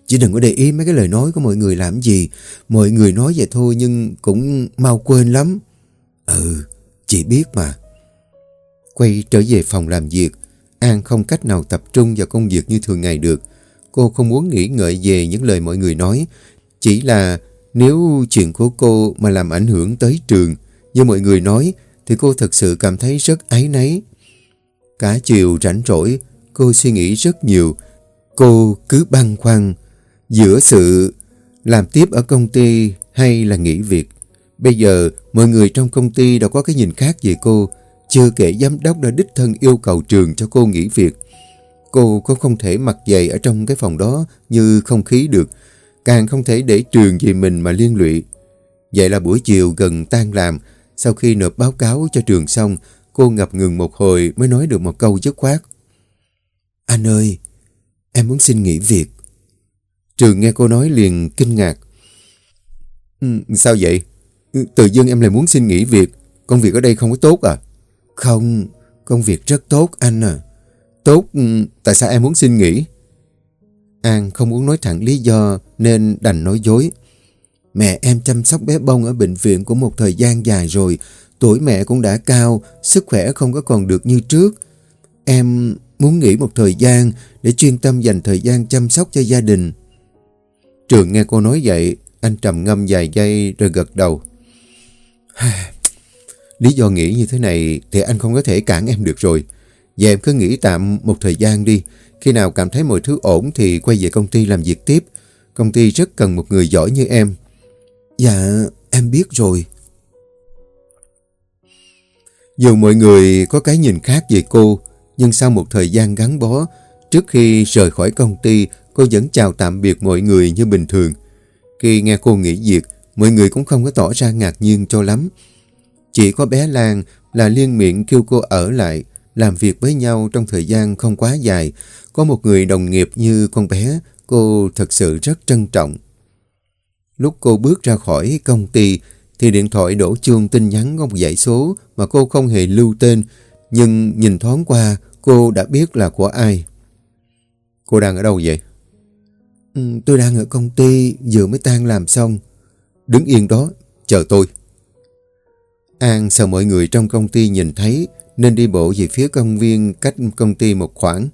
Chị đừng có để ý mấy cái lời nói của mọi người làm gì. Mọi người nói vậy thôi nhưng cũng mau quên lắm. Ừ, chị biết mà. Quay trở về phòng làm việc, An không cách nào tập trung vào công việc như thường ngày được. Cô không muốn nghĩ ngợi về những lời mọi người nói. Chỉ là nếu chuyện của cô mà làm ảnh hưởng tới trường, như mọi người nói, thì cô thật sự cảm thấy rất áy náy. Cả chiều rảnh rỗi, cô suy nghĩ rất nhiều. Cô cứ băn khoăn giữa sự làm tiếp ở công ty hay là nghỉ việc. Bây giờ, mọi người trong công ty đã có cái nhìn khác về cô. Chưa kể giám đốc đã đích thân yêu cầu trường cho cô nghỉ việc. Cô có không thể mặc dày ở trong cái phòng đó như không khí được. Càng không thể để trường vì mình mà liên lụy. Vậy là buổi chiều gần tan làm, sau khi nộp báo cáo cho trường xong, cô ngập ngừng một hồi mới nói được một câu dứt khoát. Anh ơi, em muốn xin nghỉ việc. Trường nghe cô nói liền kinh ngạc. Ừ, sao vậy? Ừ, tự dưng em lại muốn xin nghỉ việc. Công việc ở đây không có tốt à? Không, công việc rất tốt anh à. Tốt, ừ, tại sao em muốn xin nghỉ? An không muốn nói thẳng lý do nên đành nói dối. Mẹ em chăm sóc bé bông ở bệnh viện của một thời gian dài rồi. Tuổi mẹ cũng đã cao, sức khỏe không có còn được như trước. Em muốn nghỉ một thời gian để chuyên tâm dành thời gian chăm sóc cho gia đình. Trường nghe cô nói vậy, anh trầm ngâm vài giây rồi gật đầu. Lý do nghĩ như thế này thì anh không có thể cản em được rồi. Và em cứ nghỉ tạm một thời gian đi. Khi nào cảm thấy mọi thứ ổn thì quay về công ty làm việc tiếp. Công ty rất cần một người giỏi như em. Dạ, em biết rồi. Dù mọi người có cái nhìn khác về cô, nhưng sau một thời gian gắn bó, trước khi rời khỏi công ty, cô vẫn chào tạm biệt mọi người như bình thường. Khi nghe cô nghỉ việc, mọi người cũng không có tỏ ra ngạc nhiên cho lắm. Chỉ có bé Lan là liên miệng kêu cô ở lại, làm việc với nhau trong thời gian không quá dài. Có một người đồng nghiệp như con bé, cô thật sự rất trân trọng. Lúc cô bước ra khỏi công ty, thì điện thoại đổ chuông tin nhắn có một dãy số mà cô không hề lưu tên, nhưng nhìn thoáng qua cô đã biết là của ai. Cô đang ở đâu vậy? Ừ, tôi đang ở công ty, vừa mới tan làm xong. Đứng yên đó, chờ tôi. An sợ mọi người trong công ty nhìn thấy nên đi bộ về phía công viên cách công ty một khoảng.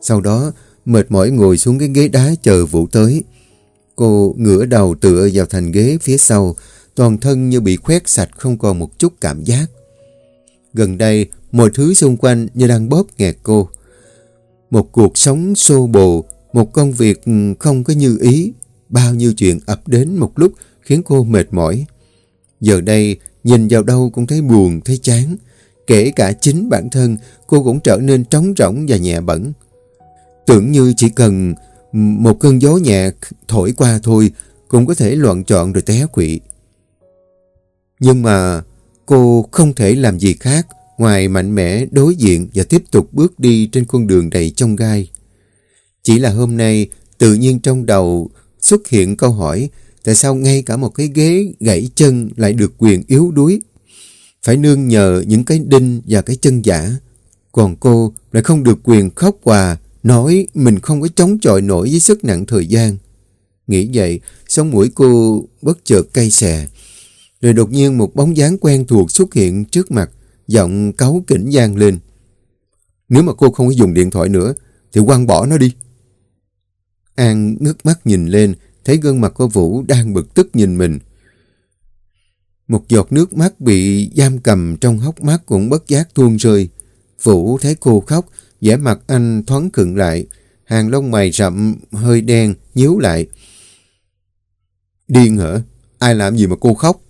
Sau đó, mệt mỏi ngồi xuống cái ghế đá chờ Vũ tới. Cô ngửa đầu tựa vào thành ghế phía sau, toàn thân như bị khoét sạch không còn một chút cảm giác. Gần đây, mọi thứ xung quanh như đang bóp nghẹt cô. Một cuộc sống xô bồ, một công việc không có như ý, bao nhiêu chuyện ập đến một lúc khiến cô mệt mỏi. Giờ đây, nhìn vào đâu cũng thấy buồn, thấy chán. Kể cả chính bản thân, cô cũng trở nên trống rỗng và nhẹ bẩn. Tưởng như chỉ cần một cơn gió nhẹ thổi qua thôi, cũng có thể loạn trọn rồi té quỵ. Nhưng mà cô không thể làm gì khác ngoài mạnh mẽ đối diện và tiếp tục bước đi trên con đường đầy trong gai. Chỉ là hôm nay tự nhiên trong đầu xuất hiện câu hỏi tại sao ngay cả một cái ghế gãy chân lại được quyền yếu đuối. Phải nương nhờ những cái đinh và cái chân giả. Còn cô lại không được quyền khóc hòa, nói mình không có chống chọi nổi với sức nặng thời gian. Nghĩ vậy, sống mũi cô bất chợt cay xè. Rồi đột nhiên một bóng dáng quen thuộc xuất hiện trước mặt, giọng cáu kỉnh gian lên. Nếu mà cô không có dùng điện thoại nữa, thì quăng bỏ nó đi. An ngước mắt nhìn lên, thấy gương mặt của Vũ đang bực tức nhìn mình. Một giọt nước mắt bị giam cầm trong hốc mắt cũng bất giác tuôn rơi. Vũ thấy cô khóc, vẻ mặt anh thoáng khựng lại, hàng lông mày rậm, hơi đen, nhíu lại. Điên hả? Ai làm gì mà cô khóc?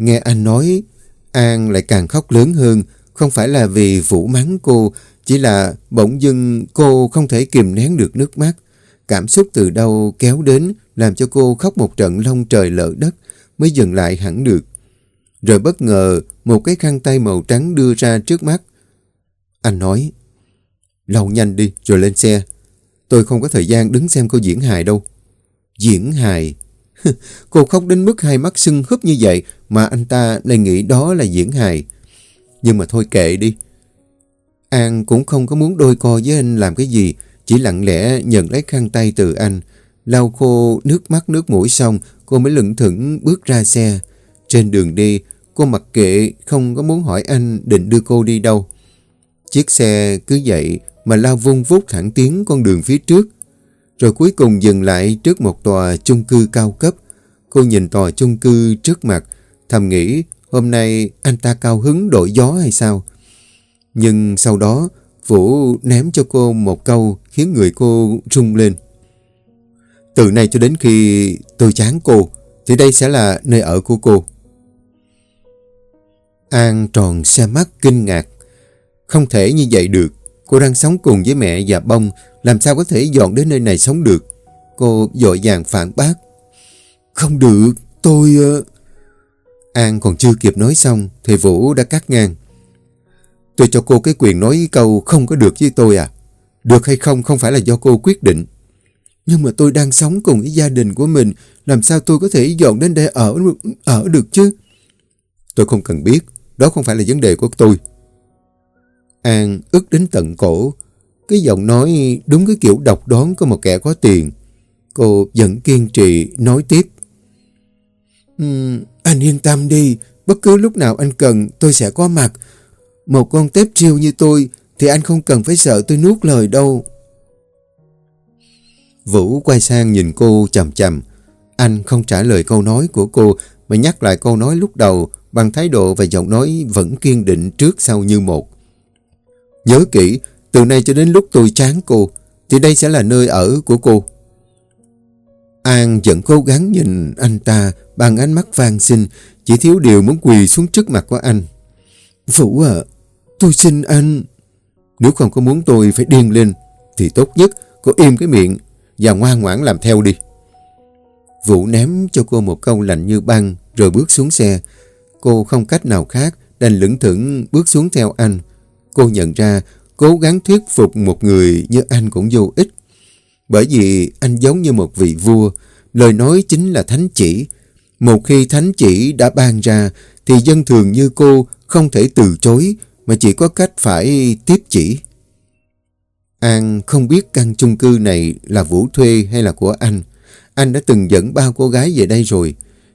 Nghe anh nói, An lại càng khóc lớn hơn, không phải là vì Vũ mắng cô, chỉ là bỗng dưng cô không thể kìm nén được nước mắt. Cảm xúc từ đâu kéo đến làm cho cô khóc một trận lông trời lỡ đất mới dừng lại hẳn được. Rồi bất ngờ một cái khăn tay màu trắng đưa ra trước mắt. Anh nói, lau nhanh đi rồi lên xe. Tôi không có thời gian đứng xem cô diễn hài đâu. Diễn hài? Cô khóc đến mức hai mắt sưng húp như vậy mà anh ta lại nghĩ đó là diễn hài. Nhưng mà thôi kệ đi. An cũng không có muốn đôi co với anh làm cái gì, chỉ lặng lẽ nhận lấy khăn tay từ anh. Lau khô nước mắt nước mũi xong, cô mới lững thững bước ra xe. Trên đường đi, cô mặc kệ không có muốn hỏi anh định đưa cô đi đâu. Chiếc xe cứ vậy mà lao vung vút thẳng tiến con đường phía trước. Rồi cuối cùng dừng lại trước một tòa chung cư cao cấp. Cô nhìn tòa chung cư trước mặt, thầm nghĩ hôm nay anh ta cao hứng đổi gió hay sao? Nhưng sau đó, Vũ ném cho cô một câu khiến người cô rung lên. Từ nay cho đến khi tôi chán cô, thì đây sẽ là nơi ở của cô. An tròn xe mắt kinh ngạc. Không thể như vậy được. Cô đang sống cùng với mẹ và bông, làm sao có thể dọn đến nơi này sống được. Cô dội vàng phản bác. Không được, tôi... Ờ, An còn chưa kịp nói xong, thì Vũ đã cắt ngang. Tôi cho cô cái quyền nói câu không có được với tôi à? Được hay không không phải là do cô quyết định. Nhưng mà tôi đang sống cùng với gia đình của mình. Làm sao tôi có thể dọn đến đây ở ở được chứ? Tôi không cần biết. Đó không phải là vấn đề của tôi. An ức đến tận cổ. Cái giọng nói đúng cái kiểu độc đoán của một kẻ có tiền. Cô vẫn kiên trì nói tiếp. Um, anh yên tâm đi. Bất cứ lúc nào anh cần tôi sẽ có mặt. Một con tép triêu như tôi thì anh không cần phải sợ tôi nuốt lời đâu. Vũ quay sang nhìn cô chầm chầm. Anh không trả lời câu nói của cô mà nhắc lại câu nói lúc đầu bằng thái độ và giọng nói vẫn kiên định trước sau như một. Nhớ kỹ, từ nay cho đến lúc tôi chán cô, thì đây sẽ là nơi ở của cô. An vẫn cố gắng nhìn anh ta bằng ánh mắt vang xin, chỉ thiếu điều muốn quỳ xuống trước mặt của anh. Vũ à, tôi xin anh. Nếu không có muốn tôi phải điên lên, thì tốt nhất cô im cái miệng và ngoan ngoãn làm theo đi. Vũ ném cho cô một câu lạnh như băng rồi bước xuống xe. Cô không cách nào khác đành lững thững bước xuống theo anh. Cô nhận ra cố gắng thuyết phục một người như anh cũng vô ích. Bởi vì anh giống như một vị vua, lời nói chính là thánh chỉ. Một khi thánh chỉ đã ban ra thì dân thường như cô không thể từ chối mà chỉ có cách phải tiếp chỉ. An không biết căn chung cư này là Vũ thuê hay là của anh. Anh đã từng dẫn bao cô gái về đây rồi.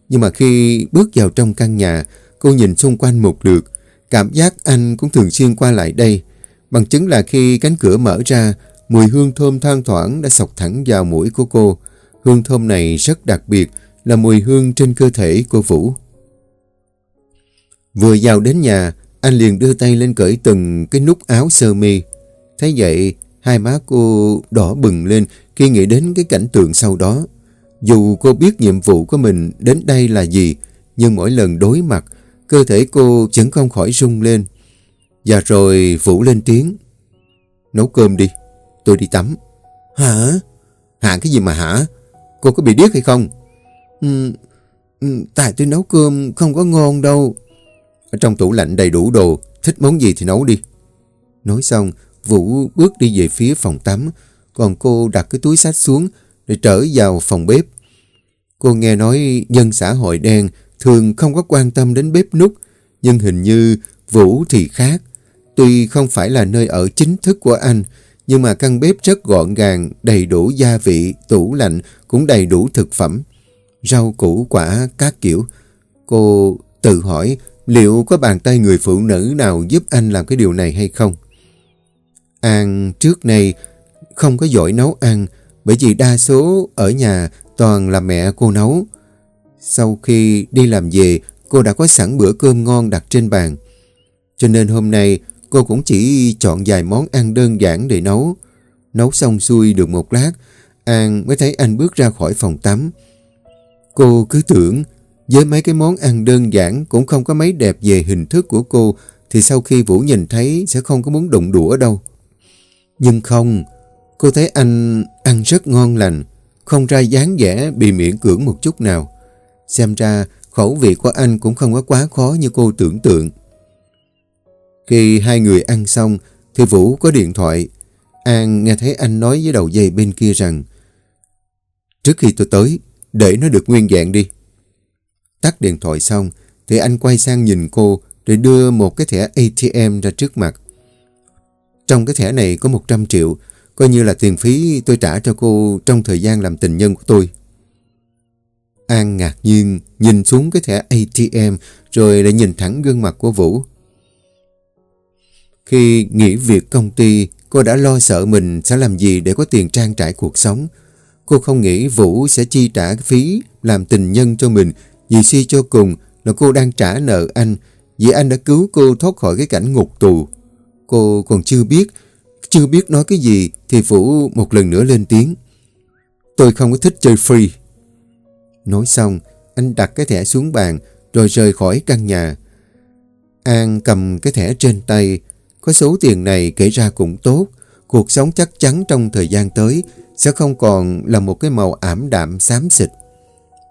Nhưng mà khi bước vào trong căn nhà, cô nhìn xung quanh một lượt. Cảm giác anh cũng thường xuyên qua lại đây. Bằng chứng là khi cánh cửa mở ra, mùi hương thơm thoang thoảng đã sọc thẳng vào mũi của cô. Hương thơm này rất đặc biệt, là mùi hương trên cơ thể của Vũ. Vừa vào đến nhà, anh liền đưa tay lên cởi từng cái nút áo sơ mi. Thấy vậy, hai má cô đỏ bừng lên khi nghĩ đến cái cảnh tượng sau đó. Dù cô biết nhiệm vụ của mình đến đây là gì, nhưng mỗi lần đối mặt, cơ thể cô vẫn không khỏi rung lên. Và rồi Vũ lên tiếng. Nấu cơm đi, tôi đi tắm. Hả? Hả cái gì mà hả? Cô có bị điếc hay không? Ừ, ừ, tại tôi nấu cơm không có ngon đâu. Ở trong tủ lạnh đầy đủ đồ, thích món gì thì nấu đi. Nói xong, Vũ bước đi về phía phòng tắm, còn cô đặt cái túi sách xuống để trở vào phòng bếp. Cô nghe nói dân xã hội đen thường không có quan tâm đến bếp nút, nhưng hình như Vũ thì khác. Tuy không phải là nơi ở chính thức của anh, nhưng mà căn bếp rất gọn gàng, đầy đủ gia vị, tủ lạnh cũng đầy đủ thực phẩm. Rau củ quả các kiểu. Cô tự hỏi liệu có bàn tay người phụ nữ nào giúp anh làm cái điều này hay không? An trước nay không có giỏi nấu ăn bởi vì đa số ở nhà toàn là mẹ cô nấu. Sau khi đi làm về, cô đã có sẵn bữa cơm ngon đặt trên bàn. Cho nên hôm nay cô cũng chỉ chọn vài món ăn đơn giản để nấu. Nấu xong xuôi được một lát, An mới thấy anh bước ra khỏi phòng tắm. Cô cứ tưởng với mấy cái món ăn đơn giản cũng không có mấy đẹp về hình thức của cô thì sau khi Vũ nhìn thấy sẽ không có muốn đụng đũa đâu. Nhưng không, cô thấy anh ăn rất ngon lành, không ra dáng vẻ bị miễn cưỡng một chút nào. Xem ra khẩu vị của anh cũng không có quá khó như cô tưởng tượng. Khi hai người ăn xong thì Vũ có điện thoại. An nghe thấy anh nói với đầu dây bên kia rằng Trước khi tôi tới, để nó được nguyên dạng đi. Tắt điện thoại xong thì anh quay sang nhìn cô rồi đưa một cái thẻ ATM ra trước mặt. Trong cái thẻ này có 100 triệu, coi như là tiền phí tôi trả cho cô trong thời gian làm tình nhân của tôi. An ngạc nhiên nhìn xuống cái thẻ ATM rồi lại nhìn thẳng gương mặt của Vũ. Khi nghỉ việc công ty, cô đã lo sợ mình sẽ làm gì để có tiền trang trải cuộc sống. Cô không nghĩ Vũ sẽ chi trả phí làm tình nhân cho mình vì suy cho cùng là cô đang trả nợ anh vì anh đã cứu cô thoát khỏi cái cảnh ngục tù. Cô còn chưa biết, chưa biết nói cái gì thì Vũ một lần nữa lên tiếng. Tôi không có thích chơi free. Nói xong, anh đặt cái thẻ xuống bàn rồi rời khỏi căn nhà. An cầm cái thẻ trên tay, có số tiền này kể ra cũng tốt. Cuộc sống chắc chắn trong thời gian tới sẽ không còn là một cái màu ảm đạm xám xịt.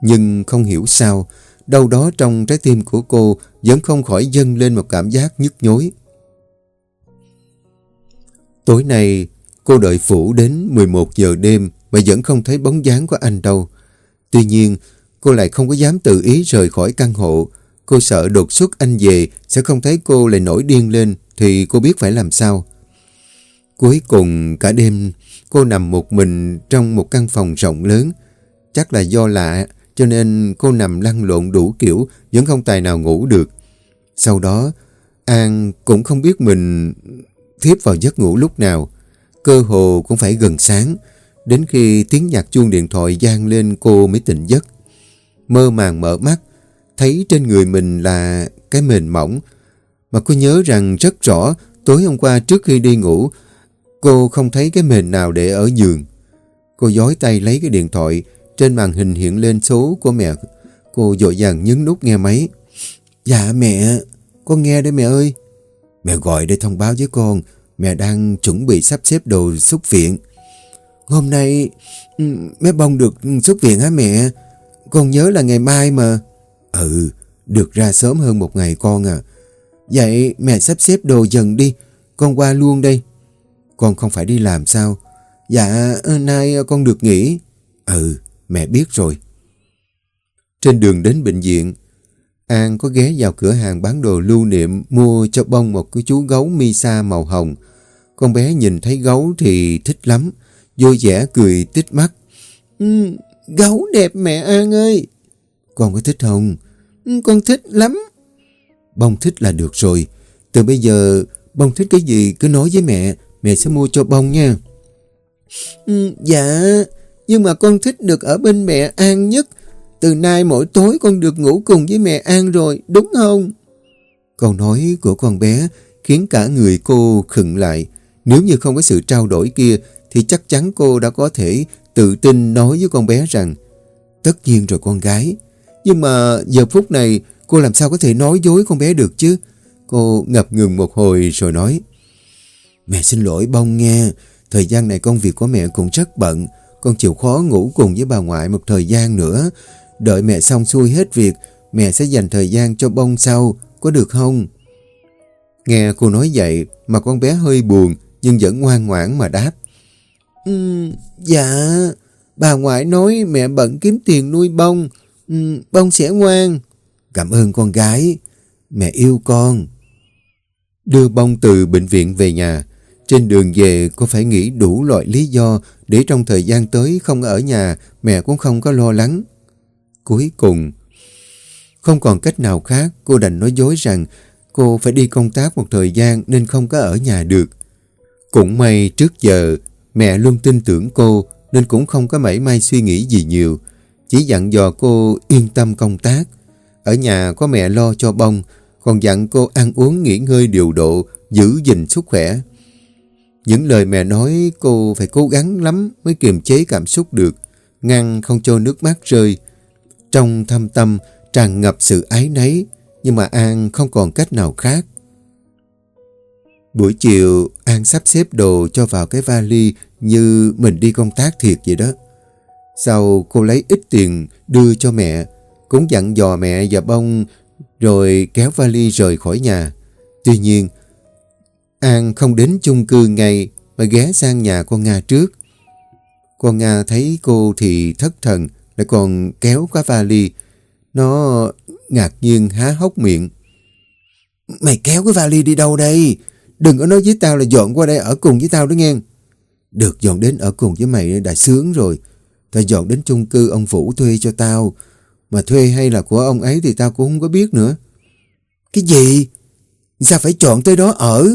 Nhưng không hiểu sao, đâu đó trong trái tim của cô vẫn không khỏi dâng lên một cảm giác nhức nhối. Tối nay, cô đợi Phủ đến 11 giờ đêm mà vẫn không thấy bóng dáng của anh đâu. Tuy nhiên, cô lại không có dám tự ý rời khỏi căn hộ. Cô sợ đột xuất anh về sẽ không thấy cô lại nổi điên lên thì cô biết phải làm sao. Cuối cùng cả đêm cô nằm một mình trong một căn phòng rộng lớn. Chắc là do lạ cho nên cô nằm lăn lộn đủ kiểu vẫn không tài nào ngủ được. Sau đó An cũng không biết mình thiếp vào giấc ngủ lúc nào. Cơ hồ cũng phải gần sáng. Đến khi tiếng nhạc chuông điện thoại gian lên cô mới tỉnh giấc. Mơ màng mở mắt, thấy trên người mình là cái mền mỏng. Mà cô nhớ rằng rất rõ tối hôm qua trước khi đi ngủ, cô không thấy cái mền nào để ở giường. Cô giói tay lấy cái điện thoại, trên màn hình hiện lên số của mẹ. Cô dội dàng nhấn nút nghe máy. Dạ mẹ, con nghe đây mẹ ơi. Mẹ gọi để thông báo với con, mẹ đang chuẩn bị sắp xếp đồ xuất viện. Hôm nay ừ, mẹ bông được xuất viện hả mẹ? Con nhớ là ngày mai mà. Ừ, được ra sớm hơn một ngày con à. Vậy mẹ sắp xếp đồ dần đi, con qua luôn đây. Con không phải đi làm sao? Dạ, nay con được nghỉ. Ừ, mẹ biết rồi. Trên đường đến bệnh viện, An có ghé vào cửa hàng bán đồ lưu niệm mua cho bông một cái chú gấu Misa màu hồng. Con bé nhìn thấy gấu thì thích lắm, vui vẻ cười tít mắt. Ừ, gấu đẹp mẹ An ơi. Con có thích không? Ừ, con thích lắm. Bông thích là được rồi. Từ bây giờ bông thích cái gì cứ nói với mẹ, mẹ sẽ mua cho bông nha. Ừ, dạ, nhưng mà con thích được ở bên mẹ An nhất. Từ nay mỗi tối con được ngủ cùng với mẹ An rồi, đúng không? Câu nói của con bé khiến cả người cô khựng lại. Nếu như không có sự trao đổi kia thì chắc chắn cô đã có thể tự tin nói với con bé rằng tất nhiên rồi con gái. Nhưng mà giờ phút này cô làm sao có thể nói dối con bé được chứ? Cô ngập ngừng một hồi rồi nói Mẹ xin lỗi bông nghe, thời gian này công việc của mẹ cũng rất bận. Con chịu khó ngủ cùng với bà ngoại một thời gian nữa. Đợi mẹ xong xuôi hết việc, mẹ sẽ dành thời gian cho bông sau, có được không? Nghe cô nói vậy mà con bé hơi buồn nhưng vẫn ngoan ngoãn mà đáp. Um, dạ, bà ngoại nói mẹ bận kiếm tiền nuôi bông, um, bông sẽ ngoan. Cảm ơn con gái, mẹ yêu con. Đưa bông từ bệnh viện về nhà, trên đường về cô phải nghĩ đủ loại lý do để trong thời gian tới không ở nhà mẹ cũng không có lo lắng. Cuối cùng, không còn cách nào khác cô đành nói dối rằng cô phải đi công tác một thời gian nên không có ở nhà được. Cũng may trước giờ mẹ luôn tin tưởng cô nên cũng không có mảy may suy nghĩ gì nhiều. Chỉ dặn dò cô yên tâm công tác. Ở nhà có mẹ lo cho bông còn dặn cô ăn uống nghỉ ngơi điều độ giữ gìn sức khỏe. Những lời mẹ nói cô phải cố gắng lắm mới kiềm chế cảm xúc được, ngăn không cho nước mắt rơi. Trong thâm tâm tràn ngập sự ái nấy, nhưng mà An không còn cách nào khác. Buổi chiều, An sắp xếp đồ cho vào cái vali như mình đi công tác thiệt vậy đó. Sau cô lấy ít tiền đưa cho mẹ, cũng dặn dò mẹ và bông rồi kéo vali rời khỏi nhà. Tuy nhiên, An không đến chung cư ngay mà ghé sang nhà con Nga trước. Con Nga thấy cô thì thất thần, lại còn kéo qua vali. Nó ngạc nhiên há hốc miệng. Mày kéo cái vali đi đâu đây? Đừng có nói với tao là dọn qua đây ở cùng với tao đó nghe. Được dọn đến ở cùng với mày đã sướng rồi. Tao dọn đến chung cư ông Vũ thuê cho tao. Mà thuê hay là của ông ấy thì tao cũng không có biết nữa. Cái gì? Sao phải chọn tới đó ở?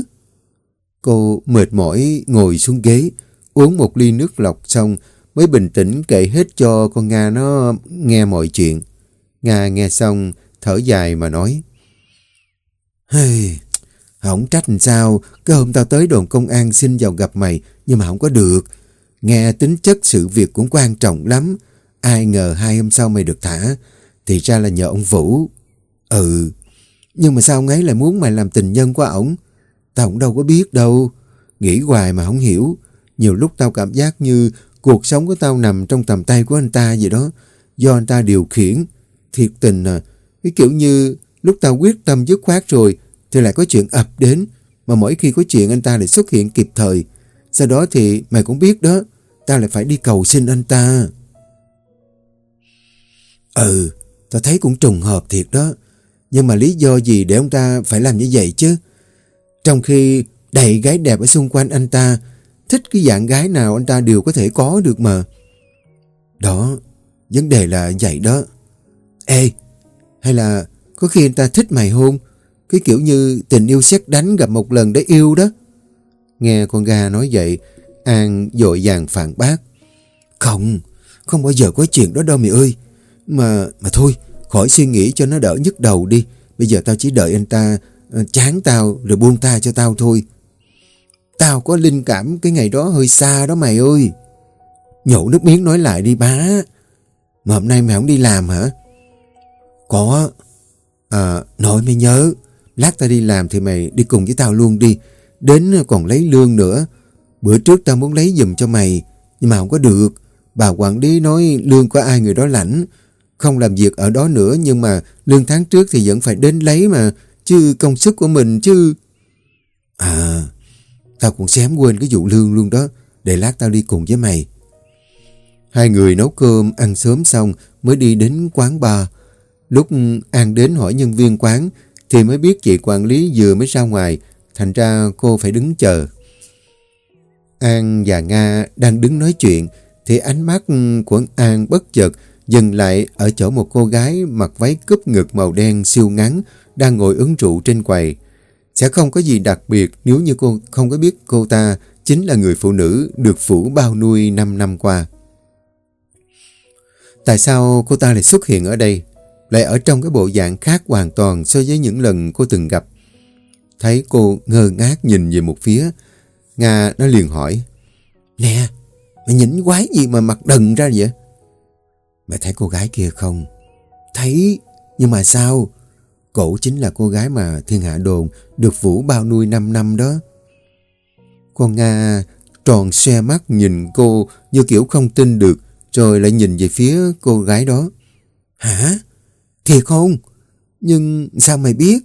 Cô mệt mỏi ngồi xuống ghế, uống một ly nước lọc xong mới bình tĩnh kể hết cho con Nga nó nghe mọi chuyện. Nga nghe xong thở dài mà nói Hey, không trách làm sao, cái hôm tao tới đồn công an xin vào gặp mày nhưng mà không có được. Nghe tính chất sự việc cũng quan trọng lắm. Ai ngờ hai hôm sau mày được thả, thì ra là nhờ ông Vũ. Ừ, nhưng mà sao ông ấy lại muốn mày làm tình nhân của ổng? Tao cũng đâu có biết đâu. Nghĩ hoài mà không hiểu. Nhiều lúc tao cảm giác như cuộc sống của tao nằm trong tầm tay của anh ta vậy đó. Do anh ta điều khiển. Thiệt tình à. Cái kiểu như lúc tao quyết tâm dứt khoát rồi thì lại có chuyện ập đến. Mà mỗi khi có chuyện anh ta lại xuất hiện kịp thời. Sau đó thì mày cũng biết đó, tao lại phải đi cầu xin anh ta. Ừ, ta thấy cũng trùng hợp thiệt đó. Nhưng mà lý do gì để ông ta phải làm như vậy chứ? Trong khi đầy gái đẹp ở xung quanh anh ta, thích cái dạng gái nào anh ta đều có thể có được mà. Đó, vấn đề là vậy đó. Ê, hay là có khi anh ta thích mày hôn, Cái kiểu như tình yêu xét đánh gặp một lần để yêu đó. Nghe con gà nói vậy, An dội vàng phản bác. Không, không bao giờ có chuyện đó đâu mày ơi. Mà, mà thôi, khỏi suy nghĩ cho nó đỡ nhức đầu đi. Bây giờ tao chỉ đợi anh ta ờ, chán tao rồi buông ta cho tao thôi. Tao có linh cảm cái ngày đó hơi xa đó mày ơi. Nhậu nước miếng nói lại đi bá. Mà hôm nay mày không đi làm hả? Có. À, nội mày nhớ. Lát tao đi làm thì mày đi cùng với tao luôn đi. Đến còn lấy lương nữa. Bữa trước tao muốn lấy giùm cho mày. Nhưng mà không có được. Bà quản lý nói lương của ai người đó lãnh. Không làm việc ở đó nữa nhưng mà lương tháng trước thì vẫn phải đến lấy mà. Chứ công sức của mình chứ. À, tao cũng xém quên cái vụ lương luôn đó. Để lát tao đi cùng với mày. Hai người nấu cơm ăn sớm xong mới đi đến quán bar. Lúc An đến hỏi nhân viên quán thì mới biết chị quản lý vừa mới ra ngoài, thành ra cô phải đứng chờ. An và Nga đang đứng nói chuyện thì ánh mắt của An bất chợt dừng lại ở chỗ một cô gái mặc váy cúp ngực màu đen siêu ngắn đang ngồi uống rượu trên quầy. Sẽ không có gì đặc biệt nếu như cô không có biết cô ta chính là người phụ nữ được phủ bao nuôi 5 năm qua. Tại sao cô ta lại xuất hiện ở đây? Lại ở trong cái bộ dạng khác hoàn toàn so với những lần cô từng gặp. Thấy cô ngơ ngác nhìn về một phía. Nga nó liền hỏi. Nè, mày nhìn quái gì mà mặt đần ra vậy? Mày thấy cô gái kia không? Thấy, nhưng mà sao? Cổ chính là cô gái mà thiên hạ đồn được Vũ bao nuôi 5 năm đó. Con Nga tròn xe mắt nhìn cô như kiểu không tin được rồi lại nhìn về phía cô gái đó. Hả? Thiệt không? Nhưng sao mày biết?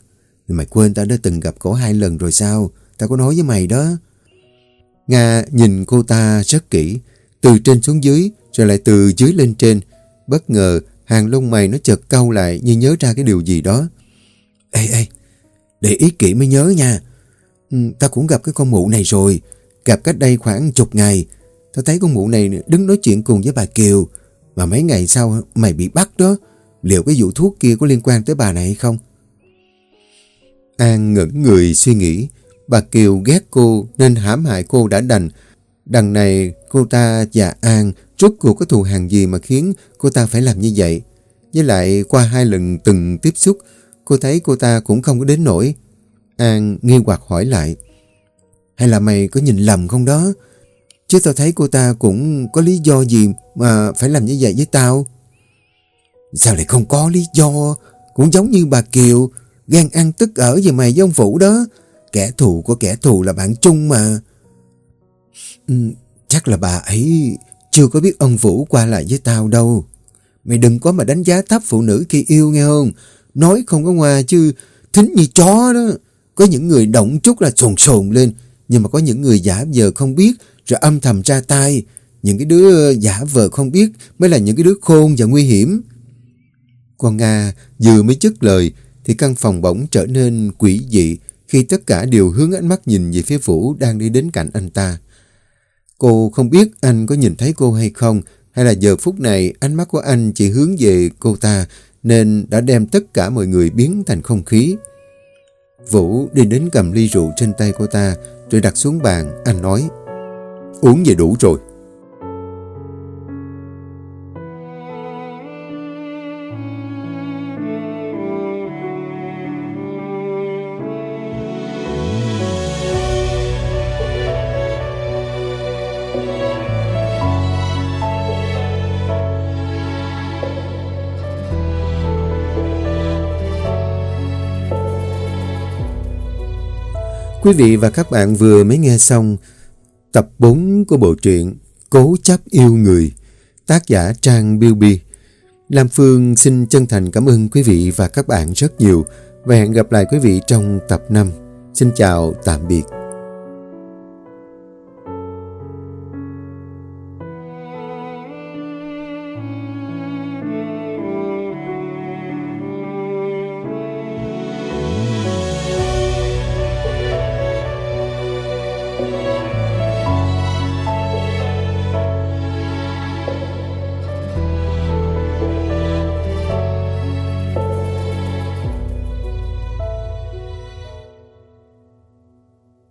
Mày quên tao đã từng gặp cổ hai lần rồi sao? Tao có nói với mày đó. Nga nhìn cô ta rất kỹ, từ trên xuống dưới, rồi lại từ dưới lên trên. Bất ngờ, hàng lông mày nó chợt cau lại như nhớ ra cái điều gì đó. Ê, ê, để ý kỹ mới nhớ nha. Ừ, tao cũng gặp cái con mụ này rồi, gặp cách đây khoảng chục ngày. Tao thấy con mụ này đứng nói chuyện cùng với bà Kiều. Mà mấy ngày sau mày bị bắt đó. Liệu cái vụ thuốc kia có liên quan tới bà này hay không? An ngẩn người suy nghĩ. Bà Kiều ghét cô nên hãm hại cô đã đành. Đằng này cô ta và An rốt cuộc có thù hàng gì mà khiến cô ta phải làm như vậy. Với lại qua hai lần từng tiếp xúc, cô thấy cô ta cũng không có đến nổi. An nghi hoặc hỏi lại. Hay là mày có nhìn lầm không đó? Chứ tao thấy cô ta cũng có lý do gì mà phải làm như vậy với tao. Sao lại không có lý do? Cũng giống như bà Kiều, gan ăn tức ở về mày với ông Vũ đó. Kẻ thù của kẻ thù là bạn chung mà. Ừ, chắc là bà ấy chưa có biết ông Vũ qua lại với tao đâu. Mày đừng có mà đánh giá thấp phụ nữ khi yêu nghe không? Nói không có ngoa chứ, thính như chó đó. Có những người động chút là sồn sồn lên. Nhưng mà có những người giả vờ không biết, rồi âm thầm ra tay. Những cái đứa giả vờ không biết mới là những cái đứa khôn và nguy hiểm. Con Nga vừa mới chất lời, thì căn phòng bỗng trở nên quỷ dị khi tất cả đều hướng ánh mắt nhìn về phía Vũ đang đi đến cạnh anh ta. Cô không biết anh có nhìn thấy cô hay không hay là giờ phút này ánh mắt của anh chỉ hướng về cô ta nên đã đem tất cả mọi người biến thành không khí. Vũ đi đến cầm ly rượu trên tay cô ta rồi đặt xuống bàn, anh nói Uống về đủ rồi. Quý vị và các bạn vừa mới nghe xong tập 4 của bộ truyện Cố chấp yêu người, tác giả Trang Biêu Bi. Lam Phương xin chân thành cảm ơn quý vị và các bạn rất nhiều và hẹn gặp lại quý vị trong tập 5. Xin chào, tạm biệt.